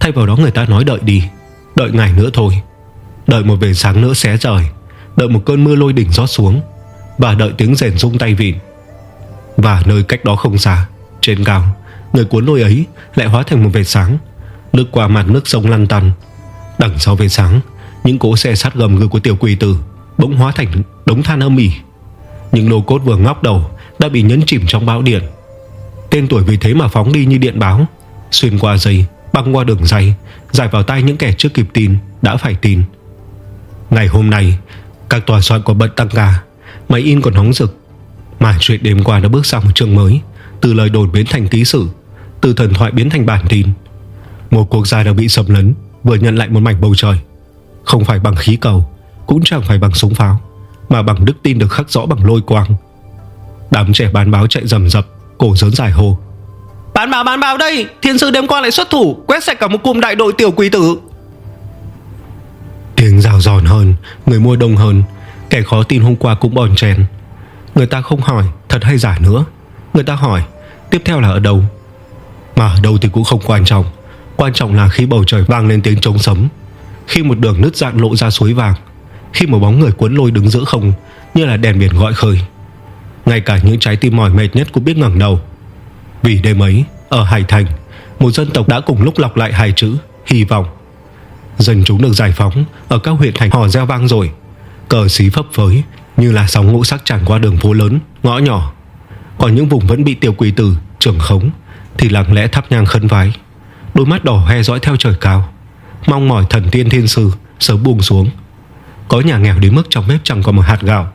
Thay vào đó người ta nói đợi đi, Đợi ngày nữa thôi. Đợi một về sáng nữa xé trời, Đợi một cơn mưa lôi đỉnh rót xuống, Và đợi tiếng rèn rung tay vịn. Và nơi cách đó không xa, Trên cao, Người cuốn lôi ấy lại hóa thành một vệt sáng, Lướt qua mặt nước sông lăn tăn. Đằng sau vệt sáng, Những cỗ xe sắt gầm gừ của tiểu quỷ tử Bỗng hóa thành đống than âm ỉ. Những lô cốt vừa ngóc đầu Đã bị nhấn chìm trong bão điện. Tên tuổi vì thế mà phóng đi như điện báo. Xuyên qua dây, Băng qua đường dây, Giải vào tay những kẻ chưa kịp tin, Đã phải tin. Ngày hôm nay, Các tòa soạn có bận tăng ca Máy in còn nóng rực. Mà chuyện đêm qua đã bước sang một chương mới, Từ lời đồn biến thành ký sử Từ thần thoại biến thành bản tin. Một quốc gia đã bị sầm lấn, Vừa nhận lại một mảnh bầu trời. Không phải bằng khí cầu, Cũng chẳng phải bằng súng pháo, Mà bằng đức tin được khắc rõ bằng lôi quang. Đám trẻ bán báo chạy rầm rập Cổ dớn dài hồ. Bán báo bán báo đây Thiên sư đêm qua lại xuất thủ Quét sạch cả một cụm đại đội tiểu quỷ tử. Tiếng rào giòn hơn Người mua đông hơn Kẻ khó tin hôm qua cũng bòn chèn. Người ta không hỏi thật hay giả nữa. Người ta hỏi Tiếp theo là ở đâu? Mà ở đâu thì cũng không quan trọng. Quan trọng là khi bầu trời vang lên tiếng trống sấm. Khi một đường nứt dạng lộ ra suối vàng. Khi một bóng người cuốn lôi đứng giữa không Như là đèn biển gọi khơi ngay cả những trái tim mỏi mệt nhất cũng biết ngẩng đầu. Vì đêm ấy, Ở Hải Thành, Một dân tộc đã cùng lúc lọc lại hai chữ, Hy vọng. Dân chúng được giải phóng Ở các huyện thành hò reo vang rồi. Cờ xí phấp phới, Như là sóng ngũ sắc tràn qua đường phố lớn, Ngõ nhỏ. Còn những vùng vẫn bị tiêu quỷ tử Trường khống, Thì lặng lẽ thắp nhang khấn vái. Đôi mắt đỏ hoe dõi theo trời cao. Mong mỏi thần tiên thiên sư Sớm buông xuống. Có nhà nghèo đến mức trong bếp chẳng có một hạt gạo.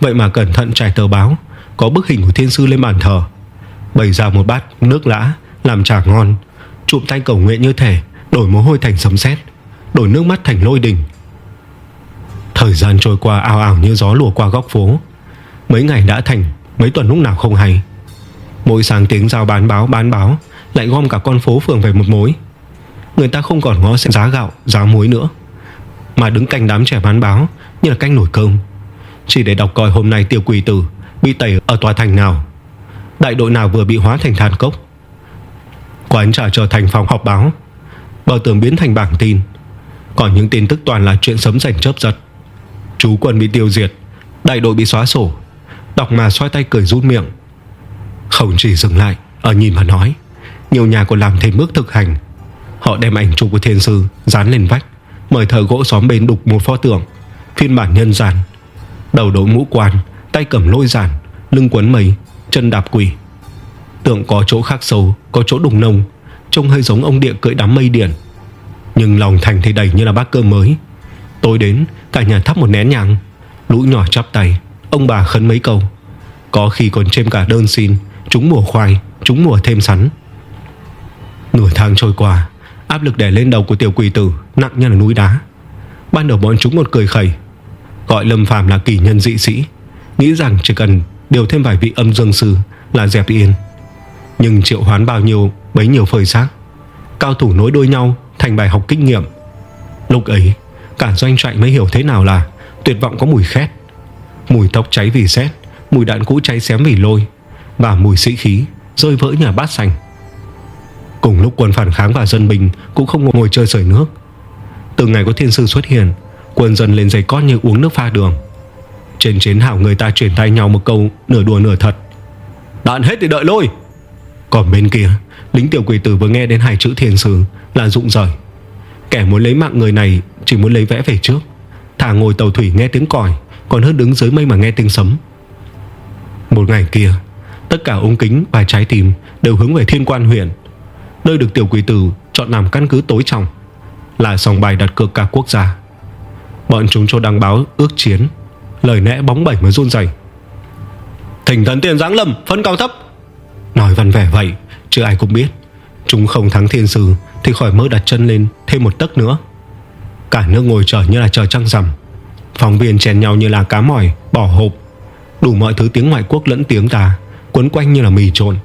Vậy mà cẩn thận trải tờ báo có bức hình của thiên sư lên bàn thờ. Bày ra một bát nước lã, Làm trà ngon, Chụm tay cầu nguyện như thể Đổi mồ hôi thành sấm sét, Đổi nước mắt thành lôi đình. Thời gian trôi qua ảo ảo như gió lùa qua góc phố. Mấy ngày đã thành, Mấy tuần lúc nào không hay. Mỗi sáng tiếng giao bán báo bán báo, Lại gom cả con phố phường về một mối. Người ta không còn ngó xem giá gạo, Giá muối nữa, Mà đứng cạnh đám trẻ bán báo Như là canh nổi cơm. Chỉ để đọc coi hôm nay tiêu quỷ tử Bị tẩy ở tòa thành nào? Đại đội nào vừa bị hóa thành than cốc? Quán trà trở thành phòng họp báo Bờ tường biến thành bảng tin. Còn những tin tức toàn là chuyện sấm rảnh chớp giật. Chú quân bị tiêu diệt, Đại đội bị xóa sổ. Đọc mà xoay tay cười rút miệng. Không chỉ dừng lại, Ở nhìn mà nói, Nhiều nhà còn làm thêm bước thực hành. Họ đem ảnh chụp của thiên sư Dán lên vách, Mời thợ gỗ xóm bên đục một pho tượng, Phiên bản nhân giản Đầu đội mũ quan Tay cầm lôi giản, Lưng quấn mây, Chân đạp quỷ Tượng có chỗ khác sâu, Có chỗ đùng nông, Trông hơi giống ông địa cưỡi đám mây điển. Nhưng lòng thành thì đầy như là bát cơm mới. Tối đến, Cả nhà thắp một nén nhang, Lũ nhỏ chắp tay, Ông bà khấn mấy câu. Có khi còn chêm cả đơn xin Chúng mùa khoai Chúng mùa thêm sắn. Nửa tháng trôi qua, Áp lực đè lên đầu của tiểu quỷ tử, Nặng như là núi đá. Ban đầu bọn chúng một cười khẩy, Gọi Lâm Phàm là kỳ nhân dị sĩ. Nghĩ rằng chỉ cần điều thêm vài vị âm dương sư Là dẹp yên. Nhưng triệu hoán bao nhiêu, bấy nhiêu phơi xác. Cao thủ nối đôi nhau, Thành bài học kinh nghiệm. Lúc ấy, Cả doanh trại mới hiểu thế nào là Tuyệt vọng có mùi khét. Mùi tóc cháy vì xét Mùi đạn cũ cháy xém vì lôi, Và mùi sĩ khí rơi vỡ nhà bát xanh Cùng lúc quân phản kháng và dân bình Cũng không ngồi chơi sởi nước. Từ ngày có thiên sư xuất hiện, Quân dân lên dây cót như uống nước pha đường. Trên chiến hào người ta truyền tay nhau một câu Nửa đùa nửa thật. Đạn hết thì đợi lôi. Còn bên kia Lính tiểu quỷ tử vừa nghe đến hai chữ thiên sư Là rụng rời. Kẻ muốn lấy mạng người này Chỉ muốn lấy vẽ về trước. Thả ngồi tàu thủy nghe tiếng còi Còn hơn đứng dưới mây mà nghe tiếng sấm. Một ngày kia Tất cả ống kính và trái tim Đều hướng về thiên quan huyện Nơi được tiểu quỷ tử chọn làm căn cứ tối trọng Là sòng bài đặt cược cả quốc gia. Bọn chúng cho đăng báo ước chiến Lời lẽ bóng bẩy mới run dày Thỉnh thần tiền giáng lâm Phân cao thấp. Nói văn vẻ vậy Chứ ai cũng biết. Chúng không thắng thiên sư Thì khỏi mơ đặt chân lên thêm một tấc nữa. Cả nước ngồi chờ như là chờ trăng rằm. Phóng viên chèn nhau như là cá mỏi Bỏ hộp. Đủ mọi thứ tiếng ngoại quốc lẫn tiếng ta Quấn quanh như là mì trộn.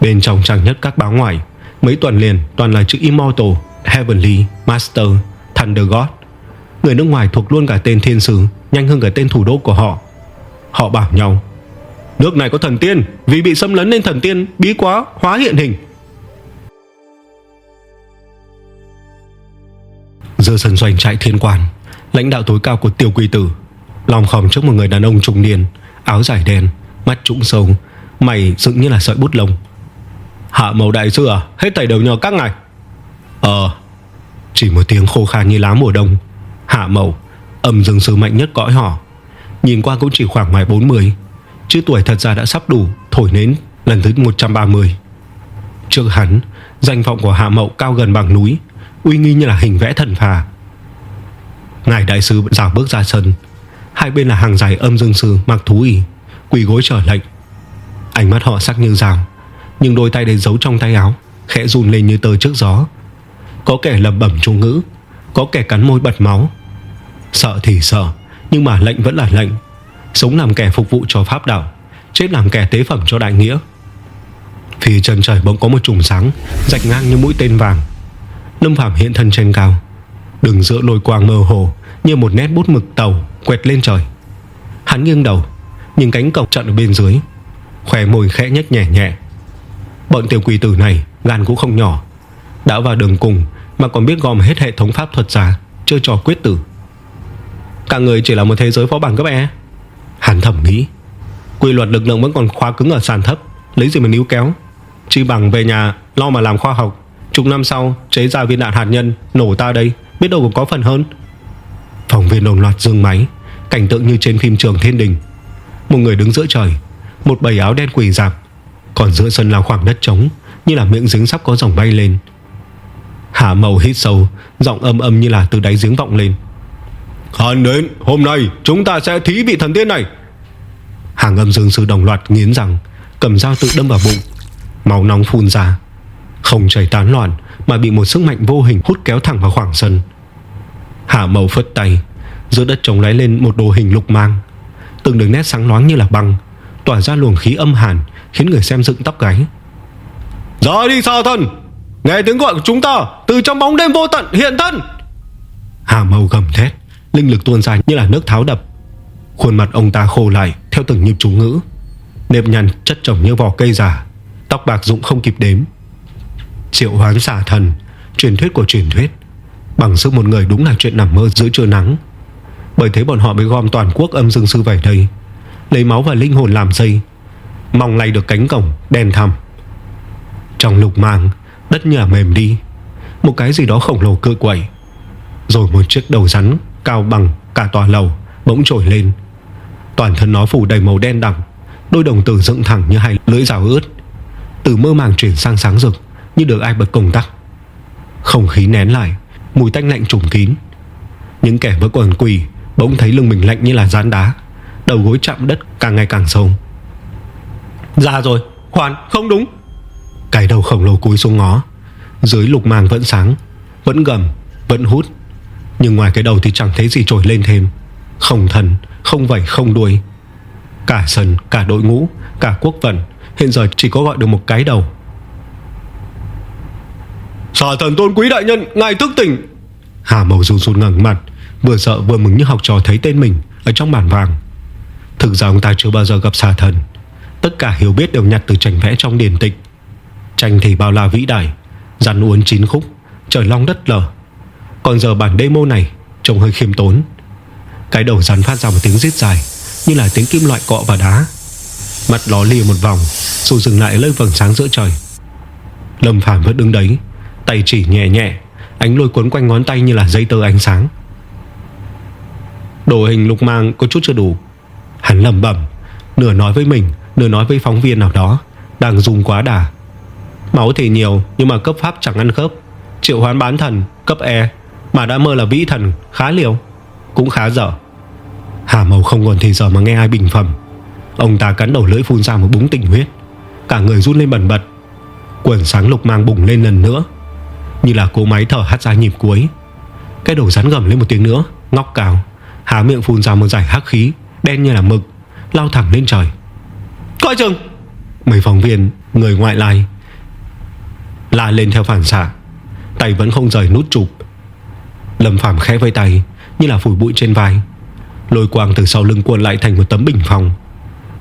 Bên trong trang nhất các báo ngoại Mấy tuần liền toàn là chữ Immortal Heavenly, Master, Thunder God. Người nước ngoài thuộc luôn cả tên thiên sứ. Nhanh hơn cả tên thủ đô của họ. Họ bảo nhau Nước này có thần tiên Vì bị xâm lấn nên thần tiên bí quá hóa hiện hình. Giờ sân doanh trại thiên quan Lãnh đạo tối cao của tiểu quỷ tử Lòng khòm trước một người đàn ông trung niên Áo dài đen, mắt trũng sâu Mày dựng như là sợi bút lông. Hạ màu đại sư à Hết thầy đều nhờ các ngài. Ờ. Chỉ một tiếng khô khan như lá mùa đông Hạ màu Âm dương sư mạnh nhất cõi họ. Nhìn qua cũng chỉ khoảng ngoài 40 Chứ tuổi thật ra đã sắp đủ Thổi nến Lần thứ 130 Trước hắn, Danh vọng của Hạ Mậu cao gần bằng núi, Uy nghi như là hình vẽ thần phà. Ngài đại sư dạo bước ra sân. Hai bên là hàng dài âm dương sư Mặc thú ỉ Quỳ gối trở lệnh. Ánh mắt họ sắc như rào Nhưng đôi tay đầy giấu trong tay áo Khẽ run lên như tơ trước gió. Có kẻ lầm bẩm trung ngữ, Có kẻ cắn môi bật máu. Sợ thì sợ, Nhưng mà lệnh vẫn là lệnh. Sống làm kẻ phục vụ cho pháp đảo Chết làm kẻ tế phẩm cho đại nghĩa. Phía chân trời bỗng có một trùng sáng, Rạch ngang như mũi tên vàng. Lâm Phạm hiện thân trên cao, Đường giữa lôi quang mơ hồ Như một nét bút mực tàu quẹt lên trời. Hắn nghiêng đầu Nhìn cánh cổng trận ở bên dưới Khỏe môi khẽ nhách nhẹ nhẹ. Bọn tiểu quỷ tử này, gan cũng không nhỏ, Đã vào đường cùng Mà còn biết gom hết hệ thống pháp thuật ra, Chơi trò quyết tử. Cả người chỉ là một thế giới phó bản cấp E. Hắn thầm nghĩ. Quy luật lực lượng vẫn còn khóa cứng ở sàn thấp. Lấy gì mà níu kéo? Chi bằng về nhà, lo mà làm khoa học. Chục năm sau, chế ra viên đạn hạt nhân, Nổ ta đây. Biết đâu còn có phần hơn. Phòng viên đồng loạt dương máy. Cảnh tượng như trên phim trường thiên đình. Một người đứng giữa trời, Một bầy áo đen quỳ dạp. Còn giữa sân là khoảng đất trống, Như là miệng giếng sắp có dòng bay lên. Hạ màu hít sâu, Giọng âm âm như là từ đáy giếng vọng lên. Hơn đến, hôm nay Chúng ta sẽ thí vị thần tiên này. Hàng âm dương sư đồng loạt nghiến rằng Cầm dao tự đâm vào bụng. Máu nóng phun ra. Không chảy tán loạn, Mà bị một sức mạnh vô hình hút kéo thẳng vào khoảng sân. Hạ màu phất tay, Giữa đất trống lái lên một đồ hình lục mang. Từng đường nét sáng loáng như là băng, Tỏa ra luồng khí âm hàn, Khiến người xem dựng tóc gáy. Ra đi xa thân, Nghe tiếng gọi của chúng ta, Từ trong bóng đêm vô tận hiện thân. Hà màu gầm thét. Linh lực tuôn ra như là nước tháo đập. Khuôn mặt ông ta khô lại Theo từng nhịp chú ngữ. Nếp nhăn chất chồng như vỏ cây già, Tóc bạc rụng không kịp đếm. Triệu hoán xả thần, Truyền thuyết của truyền thuyết. Bằng sức một người đúng là chuyện nằm mơ giữa trưa nắng. Bởi thế bọn họ mới gom toàn quốc âm dương sư về đây, Lấy máu và linh hồn làm dây, Mong lay được cánh cổng đèn thầm. Trong lục mang, Đất nhà mềm đi, Một cái gì đó khổng lồ cựa quậy. Rồi một chiếc đầu rắn cao bằng cả tòa lầu Bỗng trồi lên. Toàn thân nó phủ đầy màu đen đằng Đôi đồng tử dựng thẳng như hai lưỡi rào ướt. Từ mơ màng chuyển sang sáng rực Như được ai bật công tắc. Không khí nén lại Mùi tanh lạnh trùng kín. Những kẻ vẫn còn quỳ Bỗng thấy lưng mình lạnh như là rán đá Đầu gối chạm đất càng ngày càng sâu. Ra rồi Khoan không đúng. Cái đầu khổng lồ cúi xuống ngó Dưới lục màng vẫn sáng Vẫn gầm Vẫn hút nhưng ngoài cái đầu thì chẳng thấy gì trồi lên thêm. Không thần, Không vảy, không đuôi. Cả sân, Cả đội ngũ, Cả quốc vận, Hiện giờ chỉ có gọi được một cái đầu. Xà thần tôn quý đại nhân, Ngài thức tỉnh. Hà màu run run ngẩng mặt, Vừa sợ vừa mừng như học trò thấy tên mình Ở trong bản vàng. Thực ra ông ta chưa bao giờ gặp xà thần. Tất cả hiểu biết đều nhặt từ tranh vẽ trong điển tịch. Tranh thì bao la vĩ đại, Rắn uốn chín khúc, Trời long đất lở. Còn giờ bản demo này Trông hơi khiêm tốn. Cái đầu rắn phát ra một tiếng rít dài, Như là tiếng kim loại cọ vào đá. Mặt ló lìa một vòng, Rồi dừng lại lơi vầng sáng giữa trời. Lâm Phàm vẫn đứng đấy, Tay chỉ nhẹ nhẹ, Ánh lôi cuốn quanh ngón tay như là dây tơ ánh sáng. Đồ hình lục mang có chút chưa đủ. Hắn lầm bẩm, Nửa nói với mình, Nửa nói với phóng viên nào đó, Đang dùng quá đà. Máu thì nhiều, nhưng mà cấp pháp chẳng ăn khớp. Triệu hoán bán thần, cấp E. Mà đã mơ là vĩ thần, khá liều, Cũng khá dở. Hà màu không còn thì giờ mà nghe ai bình phẩm. Ông ta cắn đầu lưỡi phun ra một búng tình huyết. Cả người run lên bẩn bật. Quần sáng lục mang bùng lên lần nữa. Như là cỗ máy thở hắt ra nhịp cuối. Cái đầu rắn gầm lên một tiếng nữa, Ngóc cào. Há miệng phun ra một giải hắc khí, Đen như là mực, Lao thẳng lên trời. Coi chừng! Mấy phóng viên, Người ngoại lai, La lên theo phản xạ. Tay vẫn không rời nút chụp. Lâm Phạm khẽ vây tay, Như là phủi bụi trên vai. Lôi quang từ sau lưng cuộn lại thành một tấm bình phòng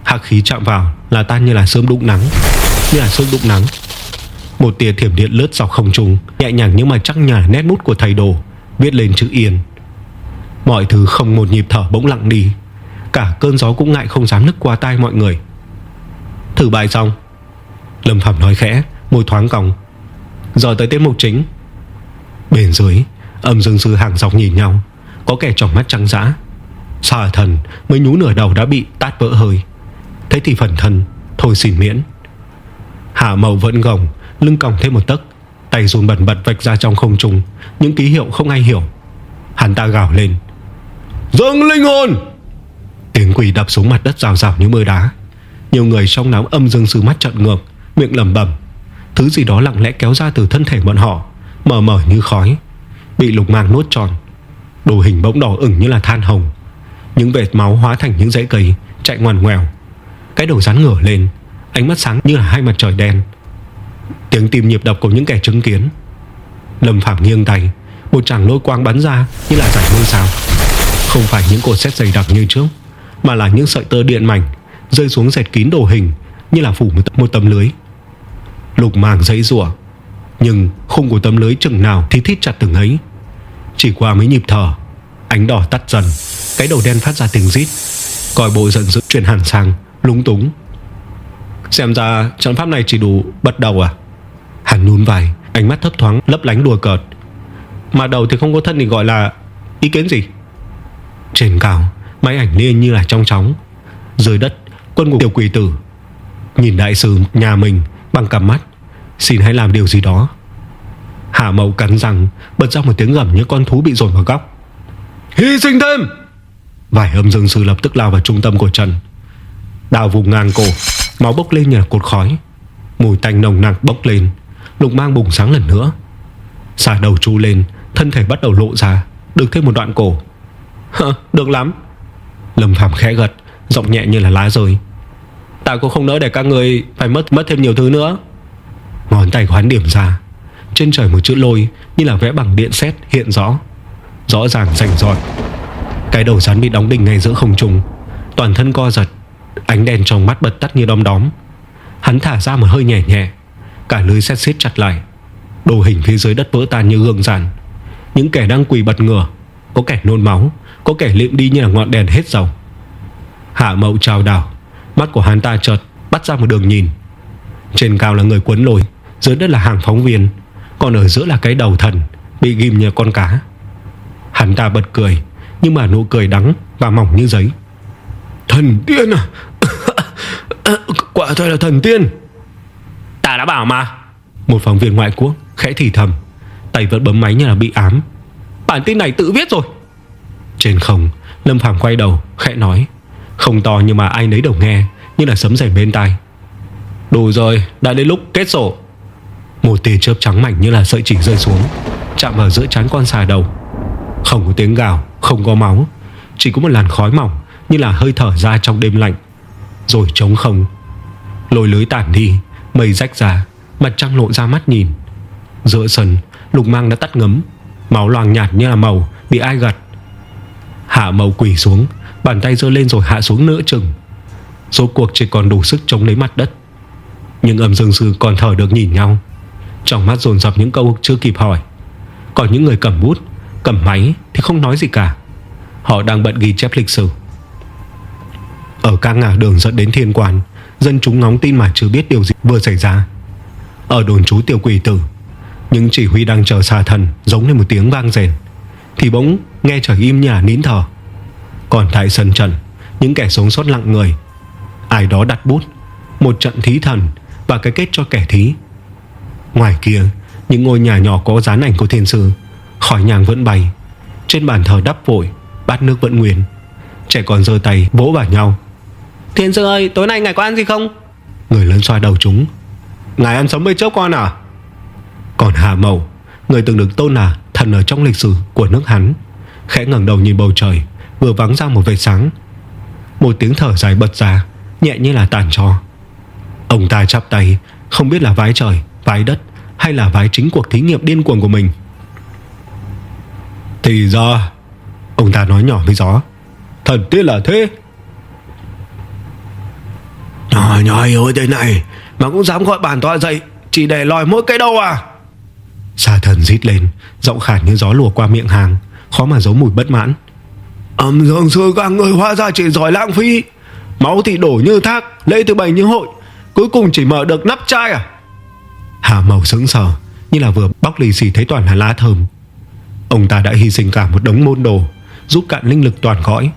Hắc khí chạm vào, Là tan như là sớm đụng nắng, Như là sớm đụng nắng. Một tia thiểm điện lướt dọc không trùng Nhẹ nhàng nhưng mà chắc nhả nét mút của thầy đồ, Viết lên chữ yên. Mọi thứ không một nhịp thở bỗng lặng đi. Cả cơn gió cũng ngại không dám nức qua tai mọi người. Thử bài xong. Lâm Phạm nói khẽ, Môi thoáng còng Rồi tới tiết mục chính. Bên dưới. Âm dương sư hàng dọc nhìn nhau. Có kẻ tròng mắt trắng dã. Xà thần mới nhú nửa đầu đã bị tát vỡ hơi. Thế thì phần thần, Thôi xin miễn. Hạ màu vẫn gồng Lưng còng thêm một tấc Tay run bẩn bật vạch ra trong không trung Những ký hiệu không ai hiểu. Hắn ta gào lên. Dâng linh hồn! Tiếng quỷ đập xuống mặt đất rào rào như mưa đá. Nhiều người trong náo âm dương sư mắt trận ngược Miệng lầm bầm Thứ gì đó lặng lẽ kéo ra từ thân thể bọn họ Mờ mờ như khói. Bị lục mang nốt tròn. Đồ hình bỗng đỏ ửng như là than hồng. Những vệt máu hóa thành những dãy cây Chạy ngoằn ngoèo. Cái đầu rắn ngửa lên, Ánh mắt sáng như là hai mặt trời đen. Tiếng tim nhịp đập của những kẻ chứng kiến. Lâm Phạm nghiêng tay, Một tràng lôi quang bắn ra như là giải ngôi sao. Không phải những cột xét dày đặc như trước, Mà là những sợi tơ điện mảnh Rơi xuống dệt kín đồ hình Như là phủ một tấm lưới. Lục màng dãy rủa Nhưng khung của tấm lưới chừng nào Thì thít chặt từng ấy. Chỉ qua mấy nhịp thở, Ánh đỏ tắt dần, Cái đầu đen phát ra tiếng rít Coi bộ giận dữ chuyển hẳn sang, Lúng túng. Xem ra trận pháp này chỉ đủ bật đầu à? Hắn nhún vai, Ánh mắt thấp thoáng lấp lánh đùa cợt. Mà đầu thì không có thân thì gọi là Ý kiến gì? Trên cao máy ảnh liên như là trong chóng. Dưới đất, quân ngục tiểu quỷ tử. Nhìn đại sư nhà mình Bằng cặp mắt, Xin hãy làm điều gì đó. Hạ mậu cắn răng Bật ra một tiếng gầm như con thú bị dồn vào góc. Hy sinh thêm! Vài âm dương sư lập tức lao vào trung tâm của Trần Đào vùng ngang cổ Máu bốc lên như là cột khói. Mùi tanh nồng nặc bốc lên Lục mang bùng sáng lần nữa. Xả đầu chu lên Thân thể bắt đầu lộ ra Được thêm một đoạn cổ. Hả, Được lắm! Lâm Phạm khẽ gật Giọng nhẹ như là lá rơi. Ta cũng không nỡ để các người Phải mất mất thêm nhiều thứ nữa. Ngón tay của hắn điểm ra trên trời một chữ lôi, Như là vẽ bằng điện sét hiện rõ Rõ ràng rành rọt Cái đầu rắn bị đóng đinh ngay giữa không trung, Toàn thân co giật, Ánh đèn trong mắt bật tắt như đom đóm. Hắn thả ra một hơi nhẹ nhẹ, Cả lưới xét xiết chặt lại, Đồ hình phía dưới đất vỡ tan như gương giàn. Những kẻ đang quỳ bật ngửa, Có kẻ nôn máu, Có kẻ liệm đi như là ngọn đèn hết dầu. Hạ mậu trao đảo, Mắt của hắn ta chợt bắt ra một đường nhìn. Trên cao là người quấn lồi Dưới đất là hàng phóng viên. Còn ở giữa là cái đầu thần Bị ghim như con cá. Hắn ta bật cười Nhưng mà nụ cười đắng và mỏng như giấy. Thần tiên à? Quả thật là thần tiên. Ta đã bảo mà. Một phóng viên ngoại quốc khẽ thì thầm Tay vẫn bấm máy như là bị ám. Bản tin này tự viết rồi. Trên không Lâm Phàm quay đầu khẽ nói Không to nhưng mà ai nấy đầu nghe Như là sấm rèn bên tai. Đủ rồi đã đến lúc kết sổ một tia chớp trắng mảnh như là sợi chỉ rơi xuống, Chạm vào giữa chán con xà đầu. Không có tiếng gào, Không có máu, Chỉ có một làn khói mỏng Như là hơi thở ra trong đêm lạnh. Rồi trống không. Lôi lưới tản đi, Mây rách ra, Mặt trăng lộ ra mắt nhìn. Giữa sân, Lục mang đã tắt ngấm, Máu loàng nhạt như là màu Bị ai gặt. Hạ màu quỷ xuống, Bàn tay dơ lên rồi hạ xuống nữa chừng. Rốt cuộc chỉ còn đủ sức chống lấy mặt đất. Nhưng âm dương sư còn thở được nhìn nhau. Trong mắt dồn dập những câu chưa kịp hỏi. Còn những người cầm bút, Cầm máy thì không nói gì cả. Họ đang bận ghi chép lịch sử. Ở các ngã đường dẫn đến thiên quan, Dân chúng ngóng tin mà chưa biết điều gì vừa xảy ra. Ở đồn trú tiểu quỷ tử, Những chỉ huy đang chờ xà thần Giống như một tiếng vang rền, Thì bỗng nghe trời im nhà nín thở. Còn tại sân trận, Những kẻ sống sót lặng người, Ai đó đặt bút, Một trận thí thần Và cái kết cho kẻ thí. Ngoài kia Những ngôi nhà nhỏ có dán ảnh của thiên sư Khỏi nhàng vẫn bay Trên bàn thờ đắp vội Bát nước vẫn nguyên. Trẻ còn giơ tay vỗ vào nhau. Thiên sư ơi tối nay ngài có ăn gì không? Người lớn xoa đầu chúng. Ngài ăn sống với chớp con à? Còn Hà Mậu Người từng được tôn là thần ở trong lịch sử của nước hắn Khẽ ngẩng đầu nhìn bầu trời Vừa vắng ra một vệt sáng. Một tiếng thở dài bật ra Nhẹ như là tàn cho Ông ta chắp tay Không biết là vái trời, vái đất Hay là vái chính cuộc thí nghiệm điên cuồng của mình? Thì ra, Ông ta nói nhỏ với gió, Thần tiên là thế. Nhỏ nhỏ yếu thế này, Mà cũng dám gọi bản tọa dậy, Chỉ để lòi mỗi cái đâu à? Xà thần rít lên, Giọng khản như gió lùa qua miệng hàng, Khó mà giấu mùi bất mãn. Âm dương sư các người hóa ra chỉ giỏi lãng phí, Máu thì đổ như thác, Lễ từ bày như hội, Cuối cùng chỉ mở được nắp chai à? Hà màu sững sờ, Như là vừa bóc lì xì thấy toàn là lá thơm. Ông ta đã hy sinh cả một đống môn đồ, Giúp cạn linh lực toàn cõi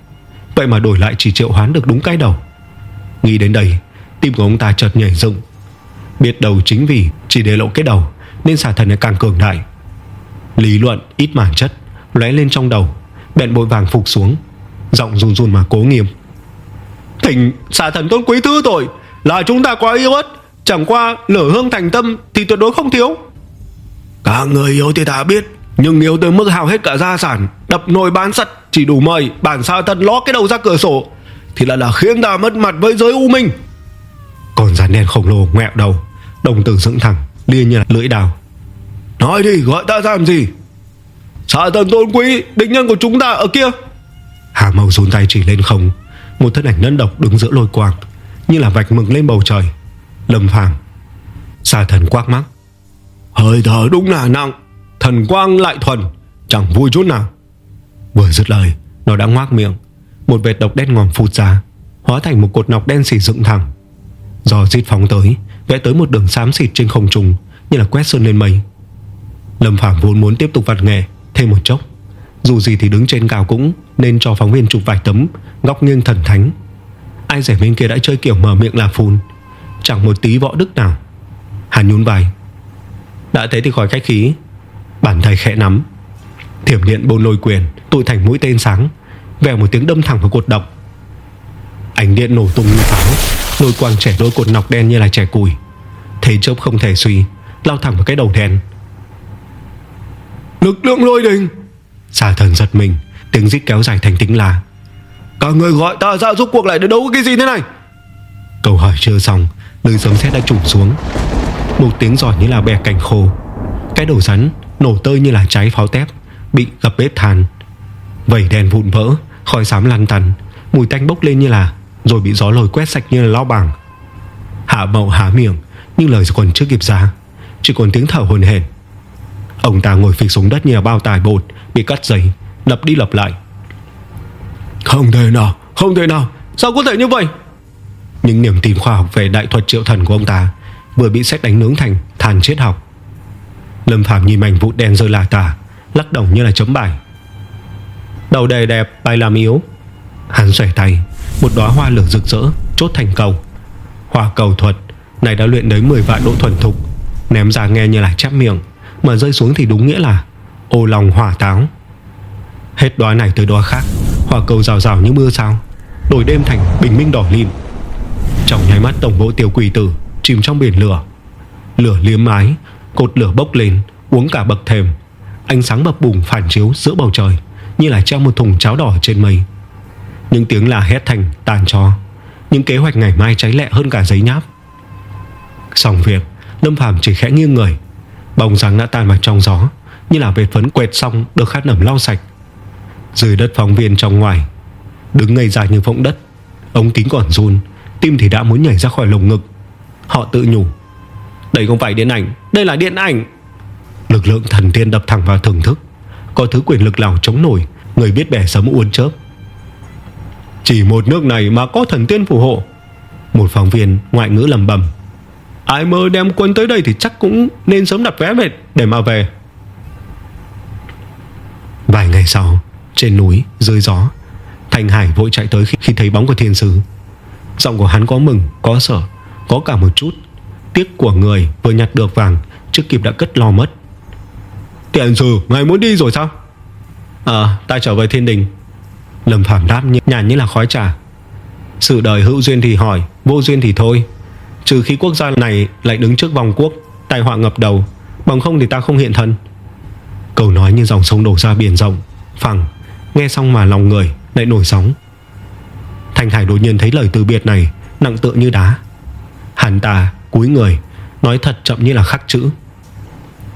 Vậy mà đổi lại chỉ triệu hoán được đúng cái đầu. Nghĩ đến đây, Tim của ông ta chợt nhảy dựng. Biết đầu chính vì chỉ để lộ cái đầu, Nên xà thần lại càng cường đại. Lý luận ít mảng chất, lóe lên trong đầu Bẹn bội vàng phục xuống, Giọng run run mà cố nghiêm. Thỉnh xà thần tôn quý thứ tội, Là chúng ta quá yêu ớt. Chẳng qua lửa hương thành tâm Thì tuyệt đối không thiếu. Cả người yêu thì ta biết, Nhưng nếu tới mức hào hết cả gia sản, Đập nồi bán sắt, Chỉ đủ mời bản sao thần ló cái đầu ra cửa sổ, Thì là là khiến ta mất mặt với giới u minh. Còn rắn đen khổng lồ ngẹo đầu, Đồng tử dựng thẳng, Lia như là lưỡi đào. Nói đi, gọi ta làm gì? Xà thần tôn quý, Địch nhân của chúng ta ở kia. Hà màu run tay chỉ lên không, Một thân ảnh nân độc đứng giữa lôi quang, Như là vạch mực lên bầu trời. Lâm phàm Xà thần quát mắt Hơi thở đúng là nặng, Thần quang lại thuần, Chẳng vui chút nào. Vừa dứt lời, Nó đã ngoác miệng, Một vệt độc đen ngòm phụt ra, Hóa thành một cột nọc đen xỉ dựng thẳng. Giò dít phóng tới, Vẽ tới một đường xám xịt trên không trùng Như là quét sơn lên mây. Lâm Phạm vốn muốn tiếp tục vặt nghề, Thêm một chốc. Dù gì thì đứng trên cao cũng Nên cho phóng viên chụp vài tấm Góc nghiêng thần thánh. Ai rẻ bên kia đã chơi kiểu mở miệng là phun Chẳng một tí võ đức nào. Hắn nhún vai. Đã thế thì khỏi khách khí. Bản thầy khẽ nắm. Thiểm điện bôn lôi quyền, tụi thành mũi tên sáng. Vèo một tiếng đâm thẳng vào cột độc. Ánh điện nổ tung như pháo. Lôi quang trẻ đôi cột nọc đen như là trẻ cùi. Thấy chớp không thể suy, Lao thẳng vào cái đầu đen Lực lượng lôi đình! Xà thần giật mình, Tiếng rít kéo dài thành tính là Cả người gọi ta ra giúp cuộc lại để đấu cái gì thế này? Câu hỏi chưa xong Lưới giống sét đã trùng xuống. Một tiếng giỏi như là bè cành khô. Cái đầu rắn nổ tơi như là cháy pháo tép, Bị gập bếp than. Vẩy đèn vụn vỡ, Khói xám lăn tăn. Mùi tanh bốc lên như là, Rồi bị gió lồi quét sạch như là lao bảng. Hạ mậu há miệng, Nhưng lời còn chưa kịp ra. Chỉ còn tiếng thở hồn hển. Ông ta ngồi phịch xuống đất như là bao tải bột, Bị cắt giấy, Đập đi lặp lại. Không thể nào, Không thể nào. Sao có thể như vậy? Những niềm tin khoa học về đại thuật triệu thần của ông ta Vừa bị xét đánh nướng thành than chết học. Lâm Phạm nhìn mảnh vụ đen rơi là tả, Lắc đồng như là chấm bài. Đầu đề đẹp, bài làm yếu. Hắn xoẻ tay, Một đóa hoa lửa rực rỡ, Chốt thành cầu. Hoa cầu thuật Này đã luyện đến 10 vạn độ thuần thục, Ném ra nghe như là chép miệng, Mà rơi xuống thì đúng nghĩa là Ô lòng hỏa táo. Hết đóa này tới đóa khác, Hoa cầu rào rào như mưa sao? Đổi đêm thành bình minh đỏ lim trong nháy mắt tổng bộ tiểu quỷ tử Chìm trong biển lửa. Lửa liếm mái, Cột lửa bốc lên, Uống cả bậc thềm. Ánh sáng bập bùng phản chiếu giữa bầu trời, Như là treo một thùng cháo đỏ trên mây. Những tiếng là hét thành tàn cho, Những kế hoạch ngày mai cháy lẹ hơn cả giấy nháp. Xong việc Lâm Phàm chỉ khẽ nghiêng người. Bóng dáng đã tan vào trong gió, Như là vệt phấn quẹt xong được khát nẩm lau sạch. Dưới đất phóng viên trong ngoài, Đứng ngây dài như phỗng đất, Ống kính còn run Tim thì đã muốn nhảy ra khỏi lồng ngực. Họ tự nhủ Đây không phải điện ảnh Đây là điện ảnh. Lực lượng thần tiên đập thẳng vào thưởng thức. Có thứ quyền lực nào chống nổi Người biết bẻ sấm uốn chớp. Chỉ một nước này mà có thần tiên phù hộ. Một phóng viên ngoại ngữ lầm bầm Ai mơ đem quân tới đây Thì chắc cũng nên sớm đặt vé về Để mà về. Vài ngày sau Trên núi dưới gió Thành Hải vội chạy tới khi, khi thấy bóng của thiên sứ. Giọng của hắn có mừng, Có sợ, Có cả một chút. Tiếc của người vừa nhặt được vàng Trước kịp đã cất lo mất. Tiện sử, ngài muốn đi rồi sao? Ờ ta trở về thiên đình. Lâm Phạm đáp nhàn như là khói trà. Sự đời hữu duyên thì hỏi, Vô duyên thì thôi. Trừ khi quốc gia này lại đứng trước vòng quốc, Tai họa ngập đầu, Bằng không thì ta không hiện thân. Câu nói như dòng sông đổ ra biển rộng, Phẳng, Nghe xong mà lòng người lại nổi sóng. Thành Hải đột nhiên thấy lời từ biệt này Nặng tựa như đá. Hắn ta cúi người Nói thật chậm như là khắc chữ.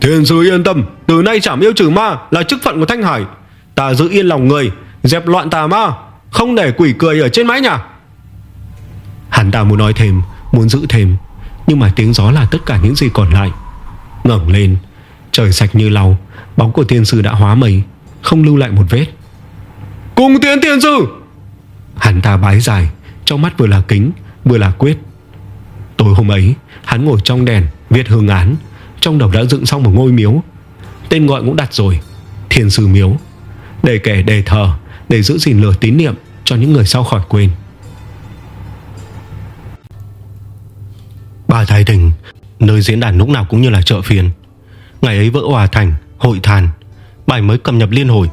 Thiên sư yên tâm Từ nay chẳng yêu trừ ma là chức phận của Thanh Hải. Ta giữ yên lòng người Dẹp loạn tà ma Không để quỷ cười ở trên mái nhà. Hắn ta muốn nói thêm Muốn giữ thêm Nhưng mà tiếng gió là tất cả những gì còn lại. Ngẩng lên Trời sạch như lau Bóng của tiên sư đã hóa mây Không lưu lại một vết. Cùng tiến tiên sư Hắn ta bái dài Trong mắt vừa là kính vừa là quyết. Tối hôm ấy Hắn ngồi trong đèn Viết hương án. Trong đầu đã dựng xong một ngôi miếu. Tên gọi cũng đặt rồi thiền sư miếu. Để kể đề thờ Để giữ gìn lửa tín niệm Cho những người sau khỏi quên. Bà thái tình Nơi diễn đàn lúc nào cũng như là chợ phiên Ngày ấy vỡ hòa thành, hội thàn. Bài mới cầm nhập liên hồi.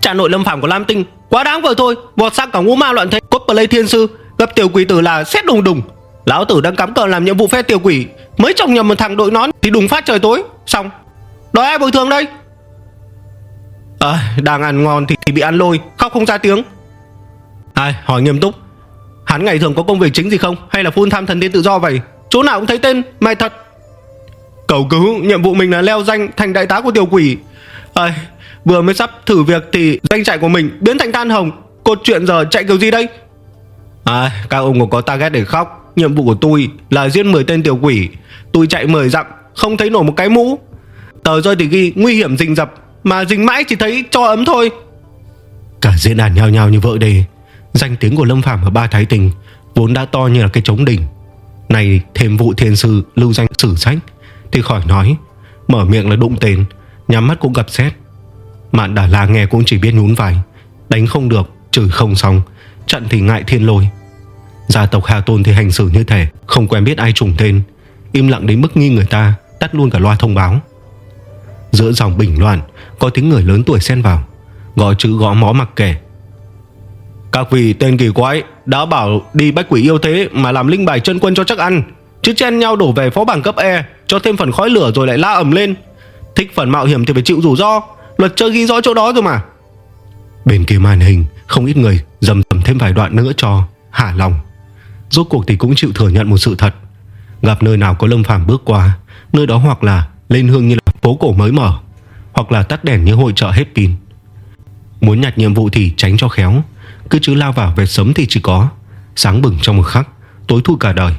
Trả nội lâm phạm của Lam Tinh Quá đáng vừa thôi Vọt sang cả ngũ ma loạn thế Cosplay thiên sư Gặp tiểu quỷ tử là xét đùng đùng. Lão tử đang cắm cờ làm nhiệm vụ phe tiểu quỷ Mới trông nhầm một thằng đội nón Thì đùng phát trời tối. Xong Đòi ai bồi thường đây? À đang ăn ngon thì, thì bị ăn lôi Khóc không ra tiếng. Ai hỏi nghiêm túc. Hắn ngày thường có công việc chính gì không? Hay là full tham thần tiên tự do vậy? Chỗ nào cũng thấy tên Mày thật. Cầu cứu nhiệm vụ mình là leo danh thành đại tá của tiểu quỷ à, Vừa mới sắp thử việc thì danh chạy của mình biến thành than hồng. Cột chuyện giờ chạy kiểu gì đây? À các ông có có target để khóc. Nhiệm vụ của tôi là giết 10 tên tiểu quỷ. Tôi chạy 10 dặm Không thấy nổi một cái mũ. Tờ rơi thì ghi nguy hiểm rình rập Mà rình mãi chỉ thấy cho ấm thôi. Cả diễn đàn nhao nhao như vợ đề Danh tiếng của Lâm Phạm ở ba Thái Tình Vốn đã to như là cái trống đỉnh. Này thêm vụ thiên sư lưu danh sử sách Thì khỏi nói Mở miệng là đụng tên Nhắm mắt cũng gặp xét. Mạn Đà La nghe cũng chỉ biết nhún vai Đánh không được, chửi không xong Trận thì ngại thiên lôi. Gia tộc Hà Tôn thì hành xử như thể Không quen biết ai trùng tên Im lặng đến mức nghi người ta Tắt luôn cả loa thông báo. Giữa dòng bình loạn Có tiếng người lớn tuổi xen vào Gọi chữ gõ mó mặc kể Các vị tên kỳ quái Đã bảo đi bách quỷ yêu thế Mà làm linh bài chân quân cho chắc ăn Chứ chen nhau đổ về phó bảng cấp E Cho thêm phần khói lửa rồi lại la ẩm lên. Thích phần mạo hiểm thì phải chịu rủi ro. Luật chơi ghi rõ chỗ đó rồi mà. Bên kia màn hình, Không ít người dầm tầm thêm vài đoạn nữa cho Hả lòng. Rốt cuộc thì cũng chịu thừa nhận một sự thật. Gặp nơi nào có Lâm Phàm bước qua, Nơi đó hoặc là lên hương như là phố cổ mới mở, Hoặc là tắt đèn như hội chợ hết pin. Muốn nhặt nhiệm vụ thì tránh cho khéo, Cứ chứ lao vào về sớm thì chỉ có. Sáng bừng trong một khắc, Tối thui cả đời.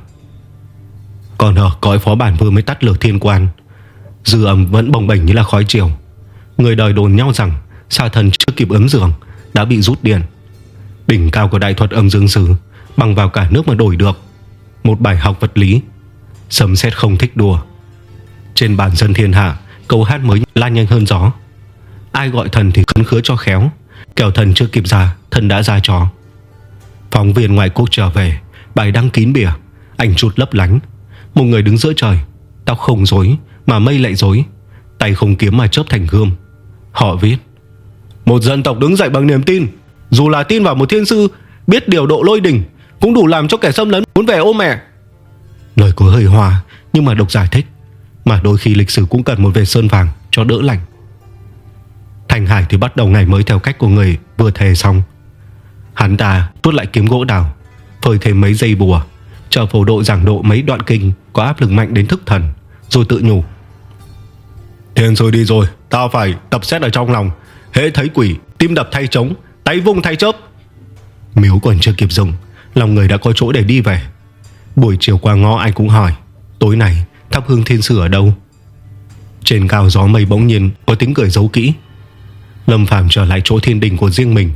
Còn ở cõi phó bản vừa mới tắt lửa thiên quan Dư âm vẫn bồng bềnh như là khói chiều. Người đời đồn nhau rằng, Sa thần chưa kịp ứng giường Đã bị rút điện. Đỉnh cao của đại thuật âm dương sử Bằng vào cả nước mà đổi được. Một bài học vật lý, Sấm xét không thích đùa. Trên bản dân thiên hạ, Câu hát mới lan nhanh hơn gió. Ai gọi thần thì khấn khứa cho khéo, Kẻo thần chưa kịp ra, Thần đã ra chó. Phóng viên ngoại quốc trở về, Bài đăng kín bìa, Ảnh chụt lấp lánh. Một người đứng giữa trời, Tóc không rối. Mà mây lại dối, Tay không kiếm mà chớp thành gươm. Họ viết Một dân tộc đứng dậy bằng niềm tin Dù là tin vào một thiên sư Biết điều độ lôi đỉnh Cũng đủ làm cho kẻ xâm lấn muốn về ôm mẹ. Lời có hơi hòa Nhưng mà độc giải thích Mà đôi khi lịch sử cũng cần một vệt sơn vàng cho đỡ lạnh. Thành Hải thì bắt đầu ngày mới theo cách của người vừa thề xong. Hắn ta tuốt lại kiếm gỗ đào Phơi thêm mấy dây bùa Chờ phổ độ giảng độ mấy đoạn kinh Có áp lực mạnh đến thức thần Rồi tự nhủ Thiên rồi đi rồi Tao phải tập xét ở trong lòng. Hễ thấy quỷ, Tim đập thay trống, Tay vung thay chớp. Miếu còn chưa kịp dùng Lòng người đã có chỗ để đi về. Buổi chiều qua ngõ ai cũng hỏi, Tối nay, thắp hương thiên sư ở đâu? Trên cao gió mây bỗng nhiên Có tiếng cười giấu kỹ. Lâm Phàm trở lại chỗ thiên đình của riêng mình.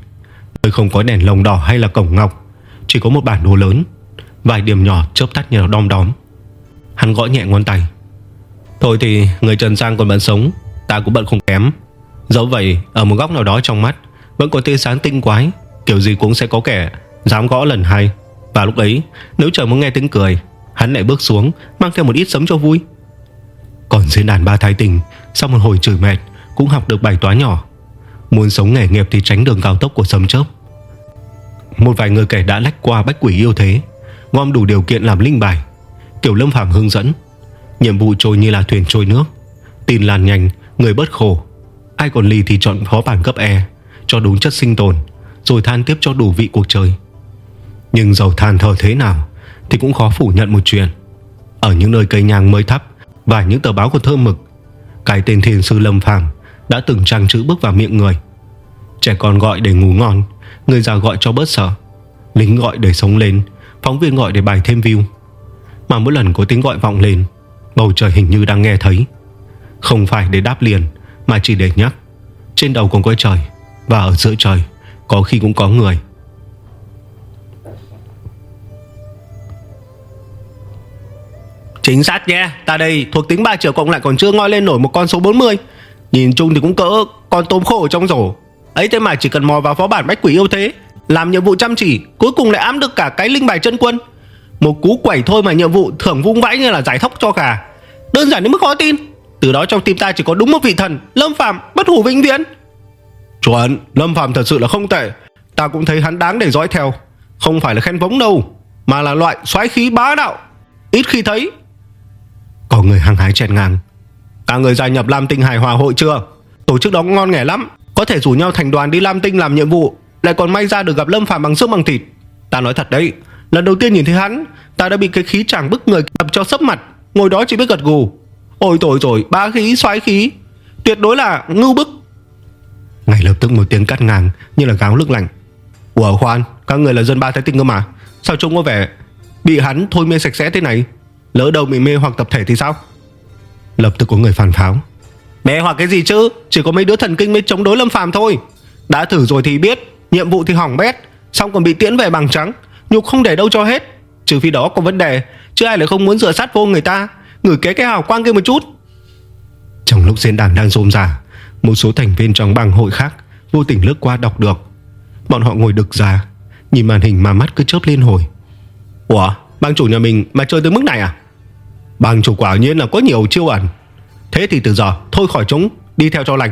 Nơi không có đèn lồng đỏ hay là cổng ngọc, Chỉ có một bản đồ lớn, Vài điểm nhỏ chớp tắt như đom đóm. Hắn gõ nhẹ ngón tay. Thôi thì người Trần Giang còn bận sống, Ta cũng bận không kém. Dẫu vậy, ở một góc nào đó trong mắt, Vẫn có tia sáng tinh quái, Kiểu gì cũng sẽ có kẻ dám gõ lần hai. Và lúc ấy, nếu trời muốn nghe tiếng cười, Hắn lại bước xuống, Mang theo một ít sấm cho vui. Còn dưới đàn ba thái tình, Sau một hồi chửi mệt, Cũng học được bài toán nhỏ. Muốn sống nghề nghiệp thì tránh đường cao tốc của sấm chớp. Một vài người kẻ đã lách qua bách quỷ yêu thế, Gom đủ điều kiện làm linh bài. Kiểu lâm phàm hướng dẫn Nhiệm vụ trôi như là thuyền trôi nước. Tin lan nhanh, người bớt khổ. Ai còn lì thì chọn phó bản cấp E Cho đúng chất sinh tồn Rồi than tiếp cho đủ vị cuộc chơi Nhưng dầu than thở thế nào Thì cũng khó phủ nhận một chuyện. Ở những nơi cây nhang mới thấp Và những tờ báo của thơ mực Cái tên thiền sư Lâm Phàm Đã từng trang chữ bước vào miệng người. Trẻ con gọi để ngủ ngon Người già gọi cho bớt sợ. Lính gọi để sống lên Phóng viên gọi để bài thêm view. Mà mỗi lần có tiếng gọi vọng lên Bầu trời hình như đang nghe thấy. Không phải để đáp liền, Mà chỉ để nhắc. Trên đầu còn có trời, Và ở giữa trời Có khi cũng có người. Chính xác nha Ta đây thuộc tính 3 triệu cộng lại còn chưa ngoi lên nổi một con số 40 Nhìn chung thì cũng cỡ con tôm khô ở trong rổ. Ấy thế mà chỉ cần mò vào phó bản bách quỷ yêu thế, Làm nhiệm vụ chăm chỉ, Cuối cùng lại ám được cả cái linh bài chân quân. Một cú quẩy thôi mà nhiệm vụ thưởng vung vãi như là giải thóc cho cả. Đơn giản đến mức khó tin. Từ đó trong tim ta chỉ có đúng một vị thần, Lâm Phạm bất hủ vĩnh viễn. Chuẩn Lâm Phạm thật sự là không tệ. Ta cũng thấy hắn đáng để dõi theo. Không phải là khen vống đâu, Mà là loại xoáy khí bá đạo. Ít khi thấy, Có người hăng hái chen ngang. Cả người gia nhập Lam Tinh Hài Hòa hội chưa? Tổ chức đó ngon nghẻ lắm. Có thể rủ nhau thành đoàn đi Lam Tinh làm nhiệm vụ, Lại còn may ra được gặp Lâm Phạm bằng xương bằng thịt. Ta nói thật đấy, Lần đầu tiên nhìn thấy hắn, Ta đã bị cái khí chàng bức người đập cho sấp mặt. Ngồi đó chỉ biết gật gù. Ôi tội rồi ba khí, xoáy khí. Tuyệt đối là ngưu bức. Ngay lập tức một tiếng cắt ngang, Như là gáo nước lạnh. Ủa khoan Các người là dân ba thái tinh cơ mà. Sao trông có vẻ Bị hắn thôi mê sạch sẽ thế này? Lỡ đầu bị mê hoặc tập thể thì sao? Lập tức có người phản pháo. Mê hoặc cái gì chứ? Chỉ có mấy đứa thần kinh mới chống đối lâm phàm thôi. Đã thử rồi thì biết, Nhiệm vụ thì hỏng bét, Xong còn bị tiễn về bằng trắng. Nhục không để đâu cho hết. Trừ phi đó có vấn đề, Chứ ai lại không muốn rửa sát vô người ta. Ngửi kế cái hào quang kia một chút. Trong lúc diễn đàn đang rôm rả, Một số thành viên trong bang hội khác Vô tình lướt qua đọc được. Bọn họ ngồi đực ra, Nhìn màn hình mà mắt cứ chớp liên hồi. Ủa, bang chủ nhà mình mà chơi tới mức này à? Bang chủ quả nhiên là có nhiều chiêu ẩn. Thế thì từ giờ, thôi khỏi chúng, Đi theo cho lành.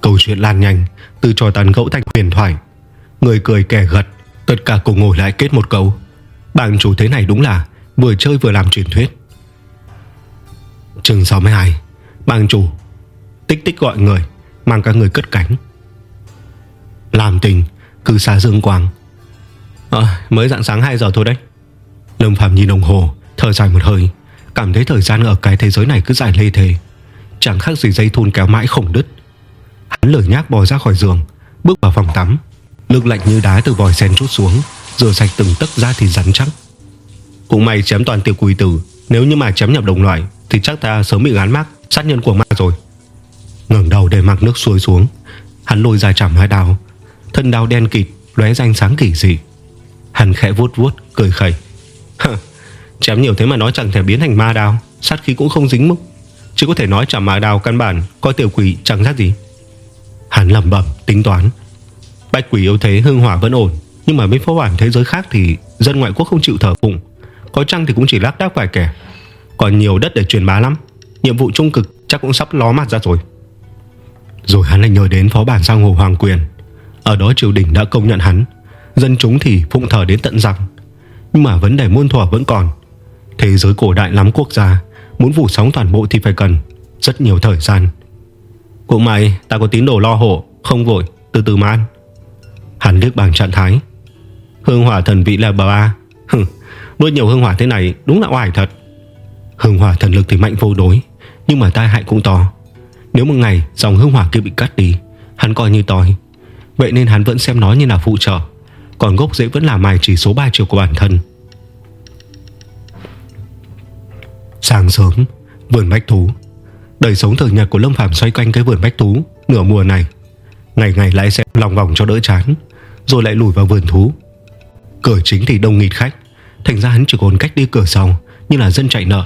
Câu chuyện lan nhanh Từ trò tàn gẫu thành huyền thoại. Người cười kẻ gật, Tất cả cùng ngồi lại kết một câu bạn chủ thế này đúng là Vừa chơi vừa làm truyền thuyết. Chương 62 Bạn chủ Tích tích gọi người Mang các người cất cánh. Làm tình Cư xa dương quang. À, Mới dạng sáng 2 giờ thôi đấy. Lâm Phạm nhìn đồng hồ Thở dài một hơi. Cảm thấy thời gian ở cái thế giới này cứ dài lê thề Chẳng khác gì dây thun kéo mãi khổng đứt. Hắn lười nhác bò ra khỏi giường Bước vào phòng tắm. Lực lạnh như đá từ vòi sen chút xuống. Rửa sạch từng tấc da thì rắn chắc. Cũng may chém toàn tiêu quỷ tử, Nếu như mà chém nhập đồng loại, Thì chắc ta sớm bị gán mắc sát nhân của ma rồi. Ngẩng đầu để mặc nước xuôi xuống, Hắn lôi ra chạm hai đào Thân đào đen kịt, lóe danh sáng kỳ dị. Hắn khẽ vuốt vuốt, cười khẩy. Chém nhiều thế mà nói chẳng thể biến thành ma đào Sát khí cũng không dính mức Chỉ có thể nói chạm ma đào căn bản, Coi tiểu quỷ chẳng khác gì. Hắn lẩm bẩm, tính toán. Bạch quỷ yếu thế, hương hỏa vẫn ổn. Nhưng mà bên phố bản thế giới khác thì Dân ngoại quốc không chịu thở phụng. Có chăng thì cũng chỉ lác đác vài kẻ. Còn nhiều đất để truyền bá lắm. Nhiệm vụ trung cực chắc cũng sắp ló mặt ra rồi. Rồi hắn lại nhớ đến phó bản sang hồ Hoàng Quyền. Ở đó triều đình đã công nhận hắn. Dân chúng thì phụng thờ đến tận rằng Nhưng mà vấn đề muôn thuở vẫn còn. Thế giới cổ đại lắm quốc gia. Muốn phủ sóng toàn bộ thì phải cần Rất nhiều thời gian. Cũng may, ta có tín đồ lo hộ. Không vội, từ từ mà ăn. Hắn liếc bằng trạng thái. Hương hỏa thần vị là bà ba. Nuôi nhiều hương hỏa thế này đúng là oải thật. Hương hỏa thần lực thì mạnh vô đối, Nhưng mà tai hại cũng to. Nếu một ngày dòng hương hỏa kia bị cắt đi, Hắn coi như tòi Vậy nên hắn vẫn xem nó như là phụ trợ, Còn gốc rễ vẫn là mài chỉ số 3 chiều của bản thân. Sáng sớm, Vườn bách thú. Đời sống thường nhật của Lâm Phàm xoay quanh cái vườn bách thú Nửa mùa này. Ngày ngày lại xem lòng vòng cho đỡ chán, Rồi lại lùi vào vườn thú. Cửa chính thì đông nghịt khách. Thành ra hắn chỉ còn cách đi cửa sau Như là dân chạy nợ.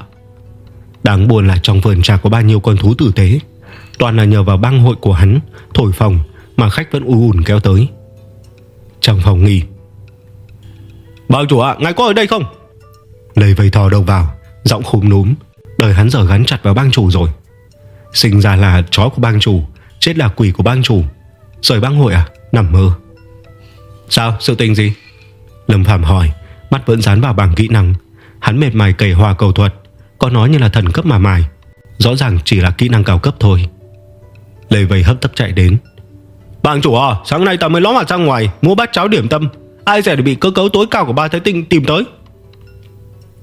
Đáng buồn là trong vườn chả có bao nhiêu con thú tử tế. Toàn là nhờ vào băng hội của hắn Thổi phòng mà khách vẫn u ùn kéo tới. Trong phòng nghỉ. Bang chủ ạ à, ngài có ở đây không? Lầy vầy thò đầu vào Giọng khúm núm. Đời hắn giờ gắn chặt vào bang chủ rồi. Sinh ra là chó của bang chủ Chết là quỷ của bang chủ. Rời bang hội à Nằm mơ. Sao? Sự tình gì Lâm Phạm hỏi Mắt vẫn dán vào bảng kỹ năng. Hắn mệt mài cầy hòa cầu thuật Có nói như là thần cấp mà mài. Rõ ràng chỉ là kỹ năng cao cấp thôi. Lê vầy hấp tấp chạy đến. Bang chủ à Sáng nay ta mới ló mặt ra ngoài Mua bát cháo điểm tâm. Ai sẽ bị cơ cấu tối cao của ba thái tinh tìm tới?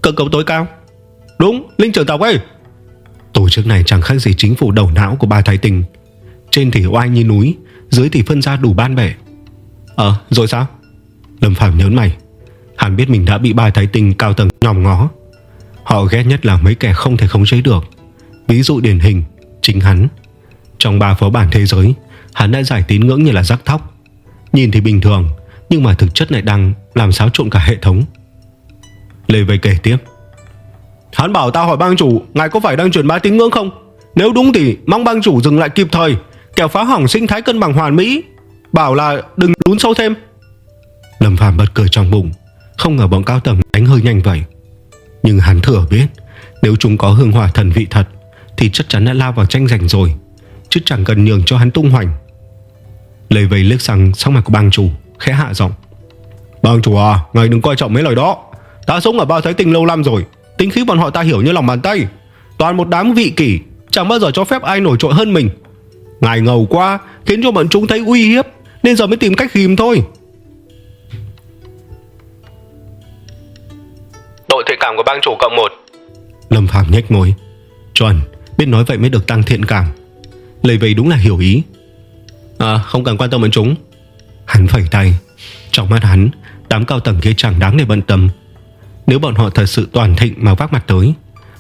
Cơ cấu tối cao? Đúng Linh trưởng tộc ấy Tổ chức này chẳng khác gì chính phủ đầu não của ba thái tinh. Trên thì oai như núi Dưới thì phân ra đủ ban bể Ờ rồi sao Lâm Phạm nhớn mày. Hắn biết mình đã bị ba thái tinh cao tầng nhòm ngó. Họ ghét nhất là mấy kẻ không thể khống chế được. Ví dụ điển hình, Chính hắn. Trong ba phó bản thế giới, Hắn đã giải tín ngưỡng như là rắc thóc. Nhìn thì bình thường, Nhưng mà thực chất lại đang làm xáo trộn cả hệ thống. Lê Vây kể tiếp. Hắn bảo ta hỏi bang chủ, Ngài có phải đang truyền bá tín ngưỡng không? Nếu đúng thì mong bang chủ dừng lại kịp thời, Kẻo phá hỏng sinh thái cân bằng hoàn mỹ. Bảo là đừng lún sâu thêm. Lâm Phàm bật cười trong bụng. Không ngờ bọn cao tầng đánh hơi nhanh vậy. Nhưng hắn thừa biết, Nếu chúng có hương hỏa thần vị thật, Thì chắc chắn đã lao vào tranh giành rồi. Chứ chẳng cần nhường cho hắn tung hoành. Lê vây liếc sang sắc mặt của bang chủ, Khẽ hạ giọng. Bang chủ à Ngài đừng coi trọng mấy lời đó. Ta sống ở bao thái tình lâu năm rồi, Tính khí bọn họ ta hiểu như lòng bàn tay. Toàn một đám vị kỷ, Chẳng bao giờ cho phép ai nổi trội hơn mình. Ngài ngầu quá, Khiến cho bọn chúng thấy uy hiếp, Nên giờ mới tìm cách ghim thôi. Độ thiện cảm của bang chủ cộng 1 Lâm Phạm nhếch môi. Chuẩn Biết nói vậy mới được tăng thiện cảm. Lời vậy đúng là hiểu ý. À không cần quan tâm đến chúng. Hắn phẩy tay. Trong mắt hắn Đám cao tầng kia chẳng đáng để bận tâm. Nếu bọn họ thật sự toàn thịnh mà vác mặt tới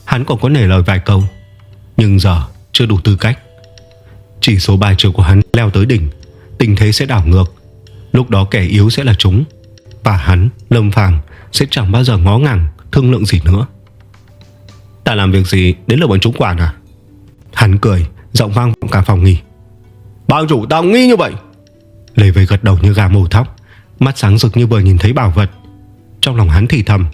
Hắn còn có nể lời vài câu. Nhưng giờ chưa đủ tư cách. Chỉ số bài trừ của hắn leo tới đỉnh Tình thế sẽ đảo ngược. Lúc đó kẻ yếu sẽ là chúng. Và hắn, Lâm Phàm Sẽ chẳng bao giờ ngó ngàng thương lượng gì nữa? Ta làm việc gì đến lượt bọn chúng quản à Hắn cười Giọng vang cả phòng nghỉ. Bang chủ tao nghi như vậy. Lê Vây gật đầu như gà mổ thóc Mắt sáng rực như vừa nhìn thấy bảo vật. Trong lòng hắn thì thầm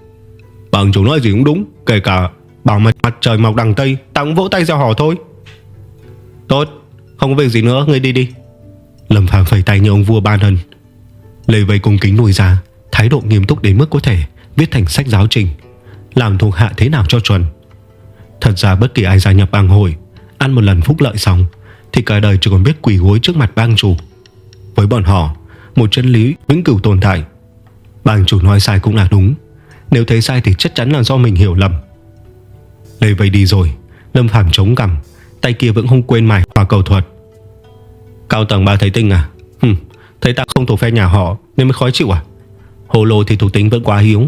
Bang chủ nói gì cũng đúng Kể cả bảo mặt, mặt trời mọc đằng Tây Ta cũng vỗ tay gieo hò thôi. Tốt Không có việc gì nữa Ngươi đi đi. Lâm Phạm phẩy tay như ông vua ban ân Lê Vây cung kính lùi ra Thái độ nghiêm túc đến mức có thể Viết thành sách giáo trình. Làm thuộc hạ thế nào cho chuẩn? Thật ra bất kỳ ai gia nhập bang hội Ăn một lần phúc lợi xong Thì cả đời chỉ còn biết quỳ gối trước mặt bang chủ. Với bọn họ Một chân lý vĩnh cửu tồn tại. Bang chủ nói sai cũng là đúng. Nếu thấy sai thì chắc chắn là do mình hiểu lầm. Lê vây đi rồi Lâm Phàm chống cằm Tay kia vẫn không quên mải hòa cầu thuật. Cao tầng ba thấy tinh à? Hừm, Thấy ta không thuộc phe nhà họ Nên mới khó chịu à? Hồ lô thì thủ tính vẫn quá hiếu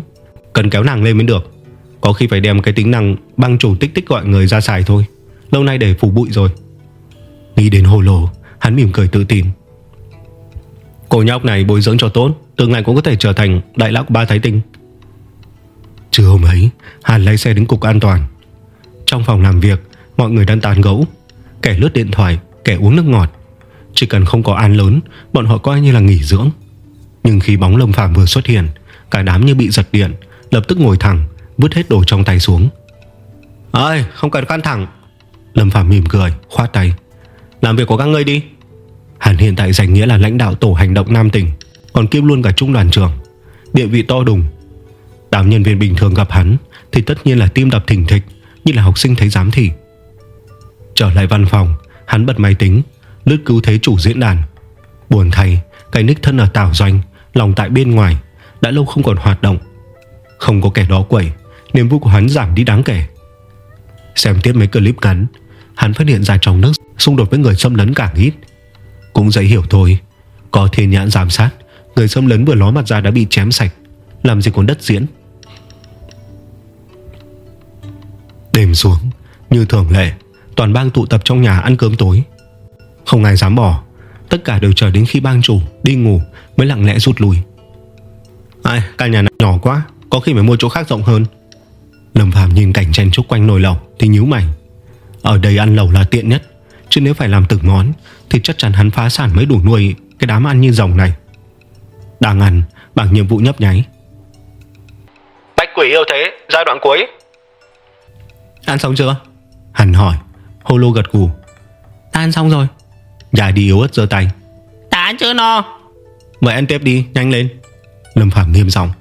Cần kéo nàng lên mới được. Có khi phải đem cái tính năng băng chủ tích tích gọi người ra xài thôi. Lâu nay để phủ bụi rồi. Nghĩ đến hồ lô, Hắn mỉm cười tự tin. Cô nhóc này bồi dưỡng cho tốt, Tương lai cũng có thể trở thành đại lão của ba thái tinh. Trưa hôm ấy Hàn lái xe đến cục an toàn. Trong phòng làm việc, Mọi người đang tàn gẫu. Kẻ lướt điện thoại, Kẻ uống nước ngọt. Chỉ cần không có an lớn, Bọn họ coi như là nghỉ dưỡng. Nhưng khi bóng Lâm Phạm vừa xuất hiện, Cả đám như bị giật điện, Lập tức ngồi thẳng Vứt hết đồ trong tay xuống. Ơi không cần căng thẳng. Lâm Phạm mỉm cười khoát tay. Làm việc của các ngươi đi. Hắn hiện tại danh nghĩa là lãnh đạo tổ hành động Nam tỉnh Còn kiêm luôn cả trung đoàn trưởng. Địa vị to đùng. Đám nhân viên bình thường gặp hắn Thì tất nhiên là tim đập thỉnh thịch Như là học sinh thấy giám thị. Trở lại văn phòng Hắn bật máy tính Lướt cứu thế chủ diễn đàn. Buồn thay Cái nick thân ở tảo doanh Lòng tại bên ngoài Đã lâu không còn hoạt động. Không có kẻ đó quẩy Niềm vui của hắn giảm đi đáng kể. Xem tiếp mấy clip ngắn Hắn phát hiện ra trong nước xung đột với người xâm lấn càng ít. Cũng dễ hiểu thôi Có thiên nhãn giám sát Người xâm lấn vừa ló mặt ra đã bị chém sạch Làm gì còn đất diễn. Đêm xuống Như thường lệ Toàn bang tụ tập trong nhà ăn cơm tối. Không ai dám bỏ Tất cả đều chờ đến khi bang chủ đi ngủ Mới lặng lẽ rút lui. Ai, căn nhà này nhỏ quá Có khi phải mua chỗ khác rộng hơn. Lâm Phạm nhìn cảnh chen chúc quanh nồi lẩu Thì nhíu mày. Ở đây ăn lẩu là tiện nhất Chứ nếu phải làm từng món Thì chắc chắn hắn phá sản mới đủ nuôi Cái đám ăn như rồng này. Đang ăn bảng nhiệm vụ nhấp nháy. Bạch quỷ yêu thế Giai đoạn cuối. Ăn xong chưa? Hắn hỏi Holo gật gù Ta ăn xong rồi. Dài đi yếu ớt giơ tay. Ta ăn chưa no? Vậy ăn tiếp đi nhanh lên. Lâm Phạm nghiêm giọng.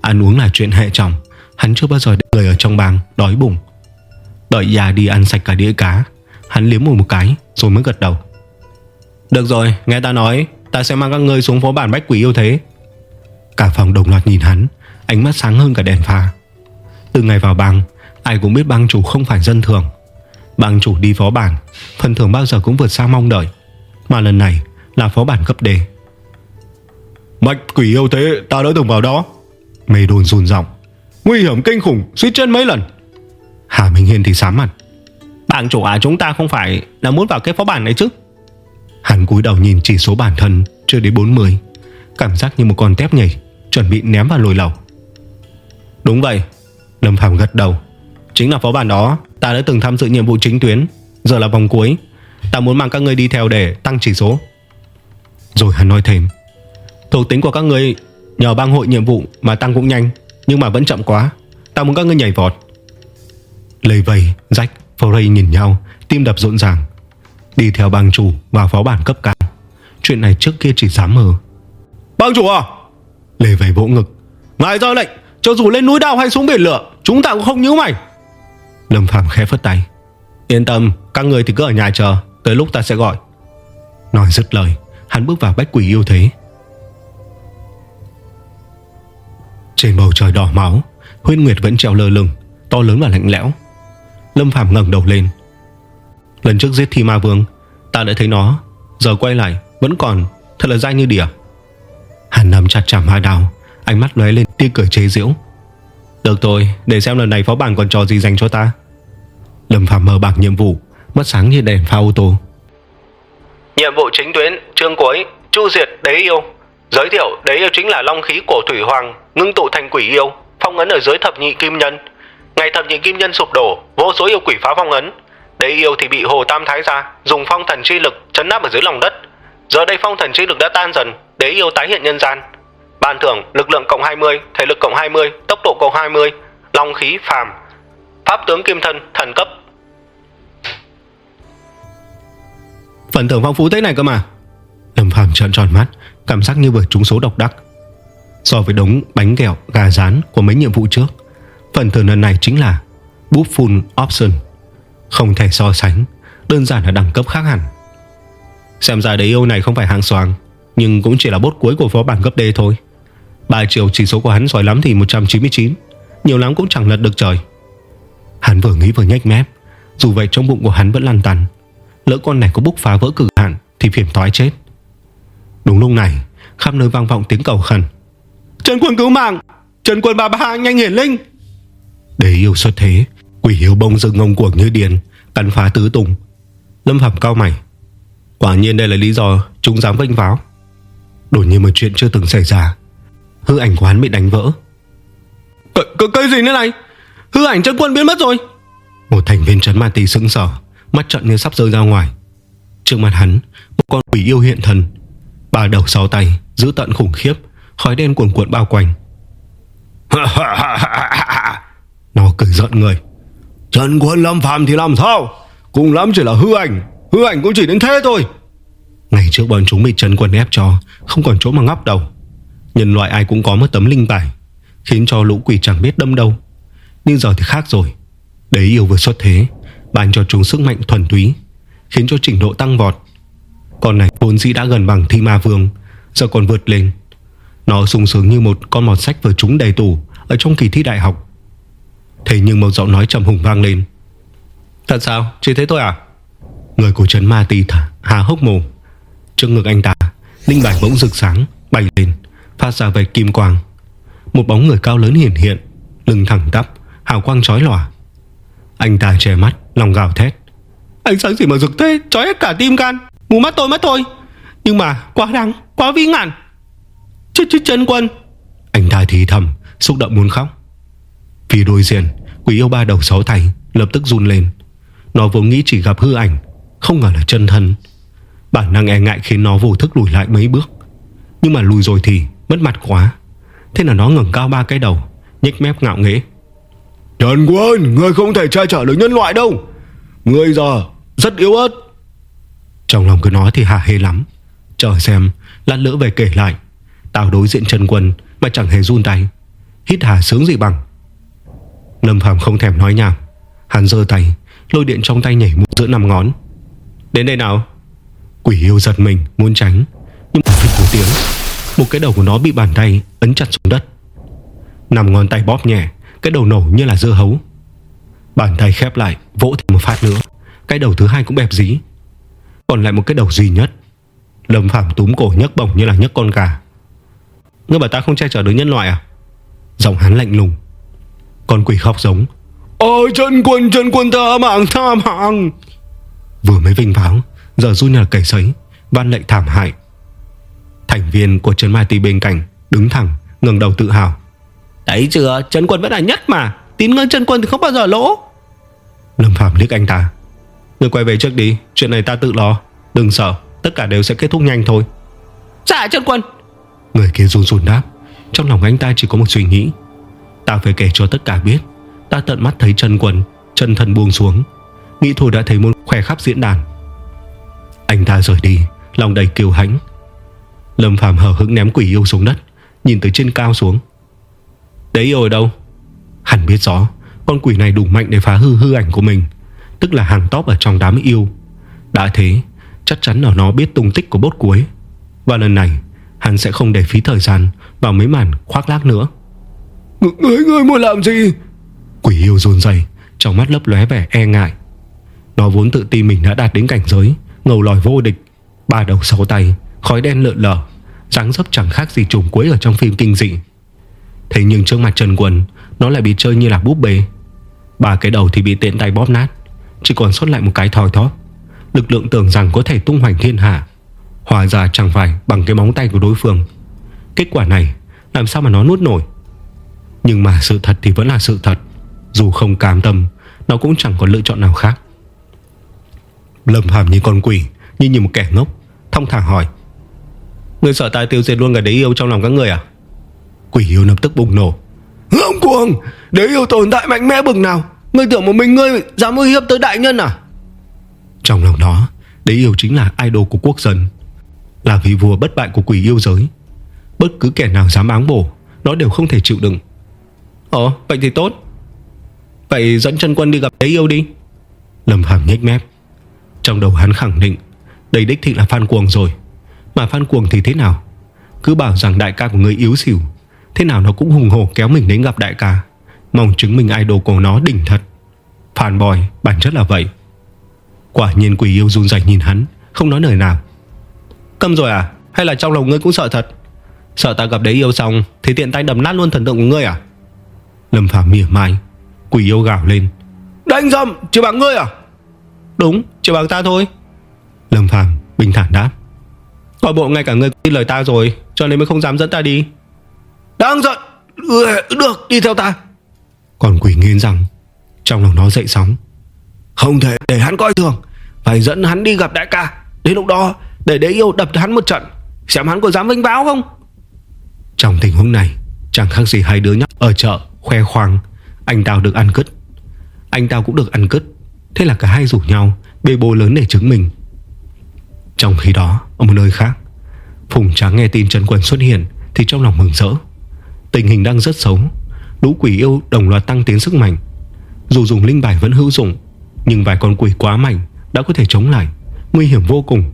Ăn uống là chuyện hệ trọng Hắn chưa bao giờ để người ở trong bang đói bụng. Đợi già đi ăn sạch cả đĩa cá Hắn liếm mùi một cái rồi mới gật đầu. Được rồi nghe ta nói Ta sẽ mang các ngươi xuống phố bản bách quỷ yêu thế. Cả phòng đồng loạt nhìn hắn Ánh mắt sáng hơn cả đèn pha. Từ ngày vào bang Ai cũng biết bang chủ không phải dân thường. Bang chủ đi phó bản Phần thưởng bao giờ cũng vượt xa mong đợi. Mà lần này là phó bản cấp đề Bạch quỷ yêu thế Ta đã từng vào đó. Mê đồn run giọng Nguy hiểm kinh khủng suýt chết mấy lần. Hà Minh Hiên thì sám mặt. Bang chủ à chúng ta không phải là muốn vào cái phó bản này chứ? Hắn cúi đầu nhìn chỉ số bản thân Chưa đến 40 Cảm giác như một con tép nhảy Chuẩn bị ném vào lồi lầu. Đúng vậy. Lâm Phạm gật đầu. Chính là phó bản đó Ta đã từng tham dự nhiệm vụ chính tuyến. Giờ là vòng cuối. Ta muốn mang các người đi theo để tăng chỉ số. Rồi hắn nói thêm. Thuộc tính của các người Nhờ bang hội nhiệm vụ mà tăng cũng nhanh Nhưng mà vẫn chậm quá. Tao muốn các ngươi nhảy vọt. Lê vầy, Jack, Foray nhìn nhau Tim đập rộn ràng. Đi theo bang chủ vào phó bản cấp cao. Chuyện này trước kia chỉ dám mơ. Bang chủ à? Lê vầy vỗ ngực. Ngài ra lệnh Cho dù lên núi đao hay xuống biển lửa Chúng ta cũng không nhíu mày. Lâm Phạm khẽ phất tay. Yên tâm Các người thì cứ ở nhà chờ Tới lúc ta sẽ gọi. Nói dứt lời Hắn bước vào bách quỷ yêu thế Trên bầu trời đỏ máu Huyên Nguyệt vẫn treo lơ lửng, To lớn và lạnh lẽo. Lâm Phạm ngẩng đầu lên. Lần trước giết thi ma vương, Ta đã thấy nó, Giờ quay lại vẫn còn, Thật là dai như đỉa. Hắn nắm chặt chạm hai đào, Ánh mắt lóe lên tia cười chế giễu. Được thôi để xem lần này phó bản còn trò gì dành cho ta. Lâm Phạm mở bảng nhiệm vụ, Mắt sáng như đèn pha ô tô. Nhiệm vụ chính tuyến, chương cuối, Chu diệt đế yêu. Giới thiệu đế yêu chính là long khí của thủy hoàng, Ngưng tụ thành quỷ yêu, Phong ấn ở dưới thập nhị kim nhân. Ngày thập nhị kim nhân sụp đổ, Vô số yêu quỷ phá phong ấn. Đế yêu thì bị Hồ Tam Thái ra Dùng phong thần chi lực chấn áp ở dưới lòng đất. Giờ đây phong thần chi lực đã tan dần Đế yêu tái hiện nhân gian. Ban thưởng, lực lượng cộng 20 Thể lực cộng 20 Tốc độ cộng 20 Long khí phàm. Pháp tướng kim thân, thần cấp. Phần thưởng phong phú thế này cơ mà. Lâm Phàm trợn tròn mắt. Cảm giác như vừa trúng số độc đắc. So với đống bánh kẹo, gà rán Của mấy nhiệm vụ trước, Phần thưởng lần này chính là buff Full Option. Không thể so sánh, Đơn giản là đẳng cấp khác hẳn. Xem ra đấy yêu này không phải hàng xoàng Nhưng cũng chỉ là bốt cuối của phó bản cấp D thôi. 3 triệu chỉ số của hắn giỏi lắm thì 199 Nhiều lắm cũng chẳng lật được trời. Hắn vừa nghĩ vừa nhách mép, Dù vậy trong bụng của hắn vẫn lăn tăn. Lỡ con này có bốc phá vỡ cực hạn Thì phiền toái chết. Đúng lúc này khắp nơi vang vọng tiếng cầu khẩn. Trần quân cứu mạng! Trần quân bà ba nhanh hiển linh! Để yêu xuất thế Quỷ yêu bông dưng ngông cuồng như điền Cắn phá tứ tùng. Lâm Phạm cao mày. Quả nhiên đây là lý do chúng dám vênh váo. Đột nhiên một chuyện chưa từng xảy ra. Hư ảnh của hắn bị đánh vỡ. C cái, cái gì nữa này? Hư ảnh chân quân biến mất rồi! Một thành viên trấn ma tì sững sờ Mắt trận như sắp rơi ra ngoài. Trước mặt hắn Một con quỷ yêu hiện thần Ba đầu sáu tay Giữ tận khủng khiếp Khói đen cuồn cuộn bao quanh. Nó cười giận người. Trần quân lâm phàm thì làm sao? Cùng lắm chỉ là hư ảnh Hư ảnh cũng chỉ đến thế thôi. Ngày trước bọn chúng bị Trần quân ép cho Không còn chỗ mà ngóc đầu. Nhân loại ai cũng có một tấm linh tài Khiến cho lũ quỷ chẳng biết đâm đâu. Nhưng giờ thì khác rồi. Đấy yêu vừa xuất thế Ban cho chúng sức mạnh thuần túy Khiến cho trình độ tăng vọt con này vốn dĩ đã gần bằng thi ma vương, Giờ còn vượt lên. Nó sung sướng như một con mọt sách vừa trúng đầy tủ Ở trong kỳ thi đại học. Thế nhưng một giọng nói trầm hùng vang lên. Thật sao? Chỉ thế thôi à? Người của trấn ma tì thả hà hốc mồm. Trước ngực anh ta, Linh bài bỗng rực sáng, bay lên, Phát ra vệt kim quang. Một bóng người cao lớn hiển hiện, Lưng thẳng tắp, hào quang chói lòa. Anh ta che mắt, lòng gào thét. Ánh sáng gì mà rực thế? Chói hết cả tim gan. Mù mắt tôi mất thôi Nhưng mà quá đáng Quá vĩ ngạn. Chết chết chân quân. Anh ta thì thầm Xúc động muốn khóc. Phía đôi diện Quỷ yêu ba đầu sáu tay Lập tức run lên. Nó vốn nghĩ chỉ gặp hư ảnh Không ngờ là chân thân. Bản năng e ngại khiến nó vô thức lùi lại mấy bước. Nhưng mà lùi rồi thì mất mặt quá. Thế là nó ngẩng cao ba cái đầu nhếch mép ngạo nghễ. Trần quân Người không thể che chở được nhân loại đâu. Người giờ rất yếu ớt trong lòng cứ nói thì hả hê lắm. Chờ xem, Lát lỡ về kể lại. Tao đối diện Trần Quân Mà chẳng hề run tay. Hít hà sướng gì bằng. Lâm Phạm không thèm nói nhảm. Hắn giơ tay, Lôi điện trong tay nhảy mũi giữa năm ngón. Đến đây nào. Quỷ yêu giật mình, muốn tránh. Nhưng mà phịch một tiếng. Một cái đầu của nó bị bàn tay ấn chặt xuống đất. Nằm ngón tay bóp nhẹ, Cái đầu nổ như là dưa hấu. Bàn tay khép lại, vỗ thêm một phát nữa. Cái đầu thứ hai cũng bẹp dí. Còn lại một cái đầu duy nhất. Lâm Phạm túm cổ nhấc bổng như là nhấc con gà. Ngươi bảo ta không che chở được nhân loại à? Giọng hắn lạnh lùng. Con quỷ khóc giống. Ôi, chân quân chân quân tha mạng tha mạng. Vừa mới vinh váo, Giờ run nhờ cầy sấy, Văn lệnh thảm hại. Thành viên của Trấn Mai Tì bên cạnh Đứng thẳng, ngẩng đầu tự hào. Đấy chưa? Chân quân vẫn là nhất mà. Tín ngưỡng chân quân thì không bao giờ lỗ. Lâm Phạm liếc anh ta. Người quay về trước đi Chuyện này ta tự lo. Đừng sợ Tất cả đều sẽ kết thúc nhanh thôi. Dạ chân quân. Người kia run run đáp. Trong lòng anh ta chỉ có một suy nghĩ. Ta phải kể cho tất cả biết. Ta tận mắt thấy chân quần Chân thân buông xuống. Nghĩ thôi đã thấy muốn khoe khắp diễn đàn. Anh ta rời đi Lòng đầy kiêu hãnh. Lâm Phạm hờ hững ném quỷ yêu xuống đất Nhìn từ trên cao xuống. Đấy yêu ở đâu? Hắn biết rõ Con quỷ này đủ mạnh để phá hư hư ảnh của mình Tức là hàng top ở trong đám yêu. Đã thế Chắc chắn ở nó biết tung tích của bốt cuối. Và lần này Hắn sẽ không để phí thời gian Vào mấy màn khoác lác nữa. Người người muốn làm gì? Quỷ yêu run dày Trong mắt lấp lóe vẻ e ngại. Nó vốn tự tin mình đã đạt đến cảnh giới Ngầu lòi vô địch Ba đầu sáu tay Khói đen lợn lờ dáng dấp chẳng khác gì trùng cuối ở trong phim kinh dị. Thế nhưng trước mặt Trần Quân Nó lại bị chơi như là búp bê. Ba cái đầu thì bị tiện tay bóp nát chỉ còn sót lại một cái thòi thóp. Lực lượng tưởng rằng có thể tung hoành thiên hạ Hòa ra chẳng phải bằng cái móng tay của đối phương. Kết quả này, Làm sao mà nó nuốt nổi? Nhưng mà sự thật thì vẫn là sự thật. Dù không cam tâm, Nó cũng chẳng có lựa chọn nào khác. Lâm hàm như con quỷ, Như như một kẻ ngốc Thông thả hỏi. Người sợ ta tiêu diệt luôn cả đế yêu trong lòng các người à? Quỷ yêu lập tức bùng nổ. Ngông cuồng, Đế yêu tồn tại mạnh mẽ bừng nào? Ngươi tưởng một mình ngươi dám uy hiếp tới đại nhân à? Trong lòng nó Đế yêu chính là idol của quốc dân. Là vị vua bất bại của quỷ yêu giới. Bất cứ kẻ nào dám áng bổ, Nó đều không thể chịu đựng. Ồ vậy thì tốt. Vậy dẫn chân quân đi gặp đế yêu đi. Lâm Phàm nhếch mép. Trong đầu hắn khẳng định, Đây đích thị là Phan Cuồng rồi. Mà Phan Cuồng thì thế nào? Cứ bảo rằng đại ca của người yếu xỉu, Thế nào nó cũng hùng hổ kéo mình đến gặp đại ca. Mong chứng minh idol của nó đỉnh thật. Fanboy bản chất là vậy. Quả nhiên quỷ yêu run rẩy nhìn hắn Không nói lời nào. Câm rồi à? Hay là trong lòng ngươi cũng sợ thật? Sợ ta gặp đấy yêu xong Thì tiện tay đầm nát luôn thần tượng của ngươi à? Lâm Phạm mỉa mai Quỷ yêu gào lên. Đánh dâm chỉ bằng ngươi à? Đúng chỉ bằng ta thôi. Lâm Phạm bình thản đáp. Coi bộ ngay cả ngươi tin lời ta rồi Cho nên mới không dám dẫn ta đi. Đang giận ừ, Được đi theo ta. Còn quỷ nghiến rằng Trong lòng nó dậy sóng. Không thể để hắn coi thường. Phải dẫn hắn đi gặp đại ca. Đến lúc đó để đế yêu đập hắn một trận. Xem hắn có dám vinh báo không? Trong tình huống này Chẳng khác gì hai đứa nhóc ở chợ Khoe khoang. Anh tao được ăn cứt. Anh tao cũng được ăn cứt. Thế là cả hai rủ nhau Bê bô lớn để chứng minh. Trong khi đó Ở một nơi khác Phùng tráng nghe tin Trần Quân xuất hiện Thì trong lòng mừng rỡ. Tình hình đang rất xấu Lũ quỷ yêu đồng loạt tăng tiến sức mạnh. Dù dùng linh bài vẫn hữu dụng Nhưng vài con quỷ quá mạnh Đã có thể chống lại Nguy hiểm vô cùng.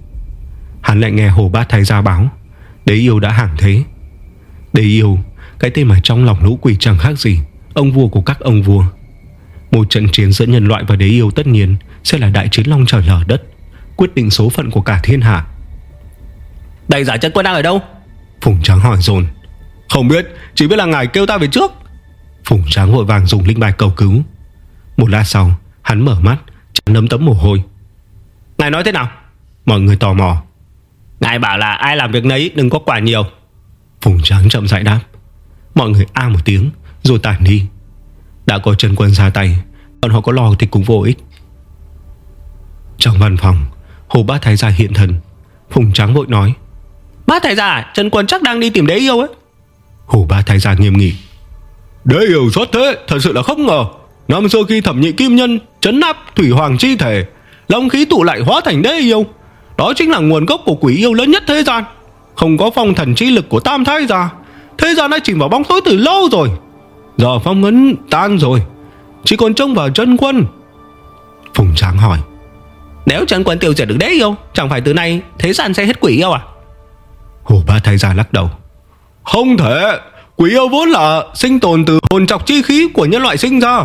Hắn lại nghe hồ bát thái gia báo Đế yêu đã hàng thế. Đế yêu Cái tên mà trong lòng lũ quỷ chẳng khác gì Ông vua của các ông vua. Một trận chiến giữa nhân loại và đế yêu tất nhiên Sẽ là đại chiến long trời lở đất Quyết định số phận của cả thiên hạ. Đại giả chân quân đang ở đâu? Phùng Tráng hỏi dồn. Không biết Chỉ biết là ngài kêu ta về trước Phùng Tráng vội vàng dùng linh bài cầu cứu. Một lát sau Hắn mở mắt Chẳng nấm tấm mồ hôi. Ngài nói thế nào? Mọi người tò mò. Ngài bảo là ai làm việc nấy đừng có quả nhiều. Phùng Tráng chậm rãi đáp. Mọi người a một tiếng Rồi tản đi. Đã có Trần Quân ra tay Còn họ có lo thì cũng vô ích. Trong văn phòng Hồ Bát Thái Gia hiện thần Phùng Tráng vội nói. Bát Thái Gia Trần Quân chắc đang đi tìm đế yêu ấy. Hồ Bát Thái Gia nghiêm nghị Đế yêu xuất thế Thật sự là không ngờ. Năm xưa khi thẩm nhị kim nhân Chấn áp thủy hoàng chi thể. Long khí tụ lại hóa thành đế yêu. Đó chính là nguồn gốc của quỷ yêu lớn nhất thế gian. Không có phong thần chi lực của tam thái gia Thế gian đã chìm vào bóng tối từ lâu rồi. Giờ phong ấn tan rồi. Chỉ còn trông vào chân quân. Phùng Tráng hỏi. Nếu chân quân tiêu diệt được đế yêu Chẳng phải từ nay thế gian sẽ hết quỷ yêu à? Hồ Ba Thái Gia lắc đầu. Không thể Quỷ yêu vốn là sinh tồn từ hồn trọc chi khí của nhân loại sinh ra.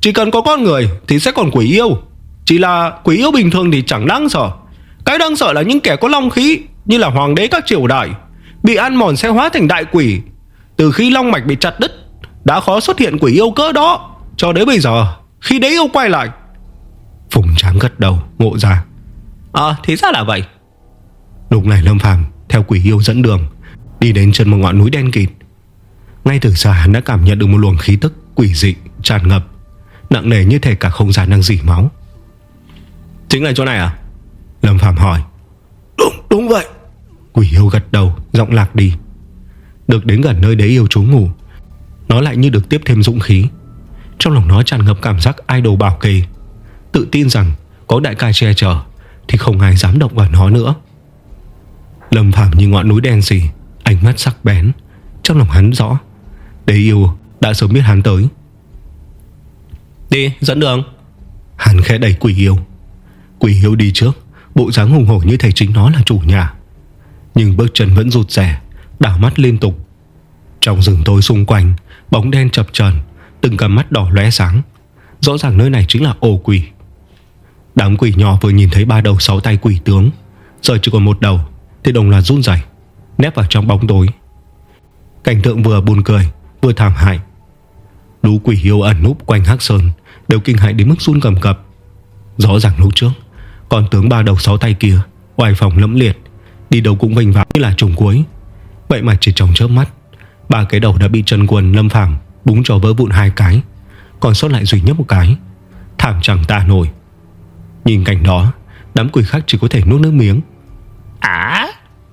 Chỉ cần có con người thì sẽ còn quỷ yêu. Chỉ là quỷ yêu bình thường thì chẳng đáng sợ. Cái đáng sợ là những kẻ có long khí Như là hoàng đế các triều đại Bị ăn mòn sẽ hóa thành đại quỷ. Từ khi long mạch bị chặt đứt Đã khó xuất hiện quỷ yêu cỡ đó Cho đến bây giờ. Khi đế yêu quay lại Phùng tráng gật đầu ngộ ra. À thì ra là vậy. Lúc này Lâm Phàm theo quỷ yêu dẫn đường Đi đến chân một ngọn núi đen kịt Ngay từ xa hắn đã cảm nhận được một luồng khí tức Quỷ dị tràn ngập. Nặng nề như thể cả không gian đang dỉ máu. Chính là chỗ này à? Lâm Phạm hỏi. Đúng đúng vậy. Quỷ yêu gật đầu giọng lạc đi. Được đến gần nơi đấy yêu chú ngủ Nó lại như được tiếp thêm dũng khí. Trong lòng nó tràn ngập cảm giác idol bảo kê. Tự tin rằng Có đại ca che chở Thì không ai dám động vào nó nữa. Lâm Phạm như ngọn núi đen xì Ánh mắt sắc bén Trong lòng hắn rõ Đế yêu đã sớm biết hắn tới. Đi dẫn đường. Hắn khẽ đẩy quỷ yêu. Quỷ yêu đi trước Bộ dáng hùng hổ như thể chính nó là chủ nhà. Nhưng bước chân vẫn rụt rẻ Đảo mắt liên tục. Trong rừng tối xung quanh Bóng đen chập chờn Từng cặp mắt đỏ lóe sáng. Rõ ràng nơi này chính là ổ quỷ. Đám quỷ nhỏ vừa nhìn thấy ba đầu sáu tay quỷ tướng. Giờ chỉ còn một đầu Thì đồng loạt run rẩy Nép vào trong bóng tối. Cảnh tượng vừa buồn cười Vừa thảm hại Lũ quỷ yêu ẩn núp quanh Hắc Sơn, Đều kinh hại đến mức run cầm cập. Rõ ràng lúc trước Còn tướng ba đầu sáu tay kia, Oai phòng lẫm liệt, Đi đâu cũng vinh váo như là trùng cuối. Vậy mà chỉ trong chớp mắt, Ba cái đầu đã bị Trần Quần lâm phàm Búng cho vỡ vụn hai cái, Còn sót lại duy nhất một cái. Thảm chẳng tả nổi. Nhìn cảnh đó, Đám quỷ khác chỉ có thể nuốt nước miếng. À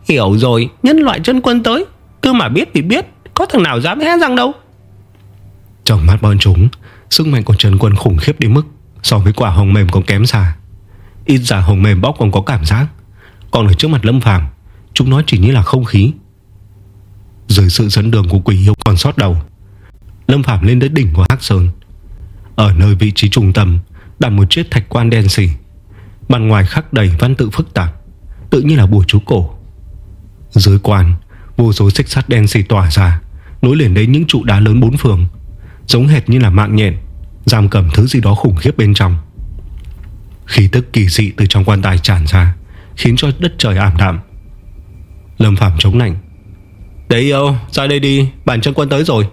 Hiểu rồi, Nhân loại chân quân tới, Cứ mà biết thì biết. Có thằng nào dám hé răng đâu. Trong mắt bọn chúng, Sức mạnh của Trần Quân khủng khiếp đến mức So với quả hồng mềm còn kém xa. Ít ra hồng mềm bóc còn có cảm giác. Còn ở trước mặt Lâm Phàm, Chúng nó chỉ như là không khí. Dưới sự dẫn đường của quỷ yêu còn sót đầu, Lâm Phạm lên đến đỉnh của Hắc Sơn. Ở nơi vị trí trung tâm, Đặt một chiếc thạch quan đen xỉ Bàn ngoài khắc đầy văn tự phức tạp, Tự như là bùa chú cổ. Dưới quan, Vô số xích sắt đen xỉ tỏa ra. Nối liền đến những trụ đá lớn bốn phường Giống hệt như là mạng nhện, Giam cầm thứ gì đó khủng khiếp bên trong. Khí tức kỳ dị từ trong quan tài tràn ra, Khiến cho đất trời ảm đạm. Lâm Phạm chống nạnh. Đấy yêu ra đây đi Bản chân quân tới rồi.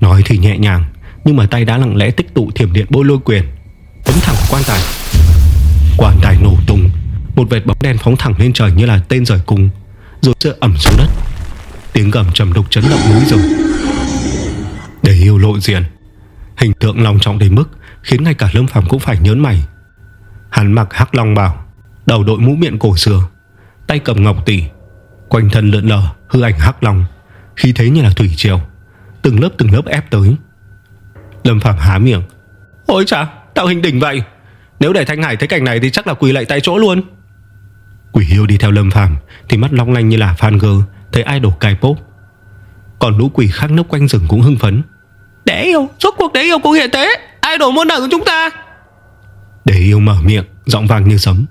Nói thì nhẹ nhàng, Nhưng mà tay đã lặng lẽ tích tụ thiểm điện bôi lôi quyền Tấn thẳng quan tài. Quan tài nổ tung, Một vệt bóng đen phóng thẳng lên trời như là tên rời cung, Rồi sự ẩm xuống đất. Tiếng gầm trầm đục chấn động núi rừng. Để yêu lộ diện, Hình tượng long trọng đến mức Khiến ngay cả Lâm Phàm cũng phải nhớn mày. Hắn mặc hắc long bào, Đầu đội mũ miệng cổ xưa, Tay cầm ngọc tỷ, Quanh thân lượn lờ hư ảnh hắc long Khi thế như là thủy triều, Từng lớp từng lớp ép tới. Lâm Phạm há miệng. Ôi chà, tạo hình đỉnh vậy. Nếu để Thanh Hải thấy cảnh này thì chắc là quỳ lại tại chỗ luôn. Quỷ yêu đi theo Lâm Phàm Thì mắt long lanh như là fan girl Thấy idol cai pop. Còn lũ quỷ khác nấp quanh rừng cũng hưng phấn. Để yêu Rốt cuộc để yêu cũng hiện thế Idol môn nào của chúng ta? Để yêu mở miệng Giọng vàng như sấm.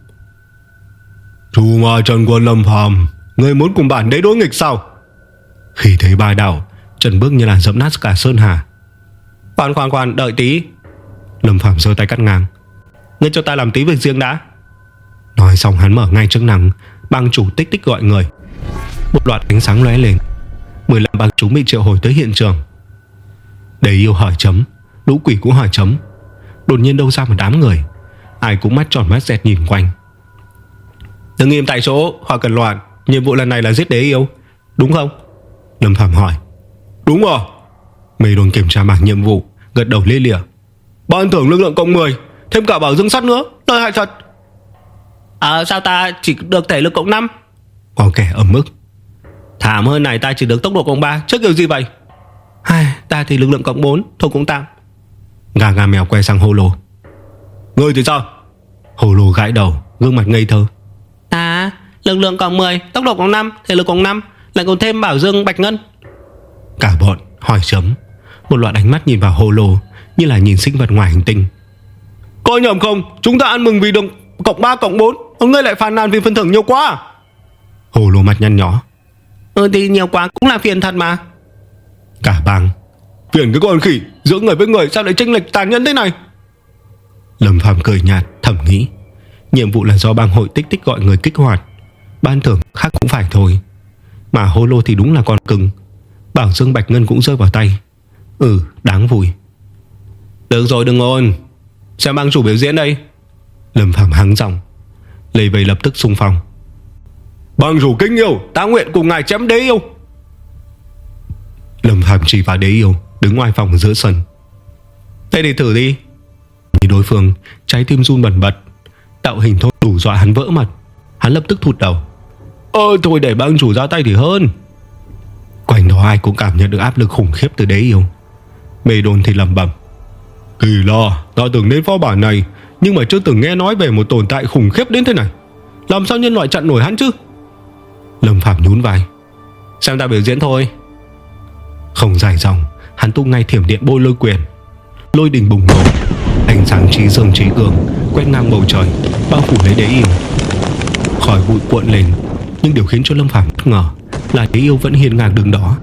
Chu ma Trần Quân Lâm Phàm Người muốn cùng bản đế đối nghịch sao? Khi thấy ba đảo Trần bước như là dẫm nát cả Sơn Hà. Khoan khoan khoan đợi tí. Lâm Phạm giơ tay cắt ngang. Ngươi cho ta làm tí việc riêng đã. Nói xong hắn mở ngay chức năng Bang chủ tích tích gọi người Một loạt ánh sáng lóe lên. 15 bang chúng bị triệu hồi tới hiện trường. Để yêu hỏi chấm. Lũ quỷ cũng hỏi chấm. Đột nhiên đâu ra một đám người. Ai cũng mắt tròn mắt dẹt nhìn quanh. Đừng im tại chỗ Họ cần loạn. Nhiệm vụ lần này là giết đế yêu. Đúng không? Lâm Phạm hỏi. Đúng rồi. Mê đồn kiểm tra bảng nhiệm vụ Gật đầu lê lịa. Ban thưởng lực lượng cộng 10 Thêm cả bảo dương sắt nữa. Lợi hại thật. À sao ta chỉ được thể lực cộng 5 Có kẻ ấm mức Thảm hơn này ta chỉ được tốc độ cộng 3 Trước kiểu gì vậy? Hai, Ta thì lực lượng cộng 4 Thôi cũng tạm. Gà gà mèo quay sang hồ lô. Ngươi thì sao? Hồ lô gãi đầu Gương mặt ngây thơ. À lực lượng cộng 10 Tốc độ cộng 5 Thể lực cộng 5 Lại còn thêm bảo dương bạch ngân. Cả bọn hỏi chấm. Một loạt ánh mắt nhìn vào hồ lô Như là nhìn sinh vật ngoài hành tinh. Có nhầm không? Chúng ta ăn mừng vì được cộng 3 cộng 4 Còn ngươi lại phàn nàn vì phần thưởng nhiều quá. Hồ lô mặt nhăn nhó Ừ thì nhiều quá cũng là phiền thật mà. Cả bang Phiền cái con khỉ Giữa người với người sao lại tranh lệch tàn nhẫn thế này? Lâm Phạm cười nhạt thầm nghĩ Nhiệm vụ là do bang hội tích tích gọi người kích hoạt. Ban thưởng khác cũng phải thôi. Mà hô lô thì đúng là con cưng. Bảo Dương Bạch Ngân cũng rơi vào tay. Ừ đáng vui. Được rồi đừng ôn Xem bang chủ biểu diễn đây. Lâm Phạm hắng giọng. Lê Vây lập tức xung phong bằng chủ kính yêu, Ta nguyện cùng ngài chém đế yêu. Lâm Phạm chỉ vào đế yêu Đứng ngoài phòng giữa sân. Thế thì thử đi. Nhìn đối phương, trái tim run bẩn bật, Tạo hình thôi đủ dọa hắn vỡ mặt. Hắn lập tức thụt đầu. Ơ thôi để bang chủ ra tay thì hơn. Quanh đó ai cũng cảm nhận được áp lực khủng khiếp từ đế yêu. Mê đồn thì lầm bẩm. Kỳ lo Ta tưởng đến phó bản này, Nhưng mà chưa từng nghe nói về một tồn tại khủng khiếp đến thế này. Làm sao nhân loại chặn nổi hắn chứ? Lâm Phạm nhún vai. Xem ta biểu diễn thôi. Không dài dòng, Hắn tung ngay thiểm điện bôi lôi quyền. Lôi đình bùng nổ. Ánh sáng trí dương trí cường Quét ngang bầu trời, Bao phủ lấy đế yêu. Khỏi bụi cuộn lên, Nhưng điều khiến cho Lâm Phạm bất ngờ Là đế yêu vẫn hiền ngang đứng đó.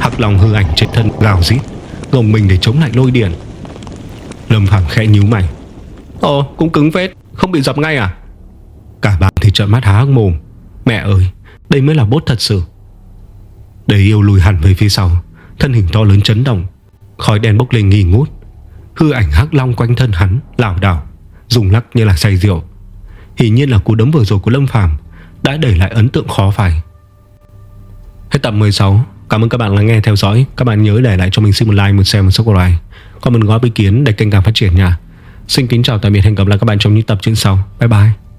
Hắc lòng hư ảnh trên thân gào rít, Gồng mình để chống lại lôi điện. Lâm Phạm khẽ nhíu mày. Ồ, cũng cứng phết, Không bị dập ngay à? Cả bạn thì trợn mắt há hốc mồm. Mẹ ơi! Đây mới là bốt thật sự. Đế yêu lùi hẳn về phía sau Thân hình to lớn chấn động Khói đen bốc lên nghi ngút. Hư ảnh hắc long quanh thân hắn lảo đảo Dùng lắc như là say rượu. Hiển nhiên là cú đấm vừa rồi của Lâm Phàm Đã để lại ấn tượng khó phai Hết tập 16 Cảm ơn các bạn lắng nghe theo dõi. Các bạn nhớ để lại cho mình xin một like, một share, một subscribe. Còn mình góp ý kiến để kênh càng phát triển nha. Xin kính chào tạm biệt hẹn gặp lại các bạn trong những tập trên sau. Bye bye.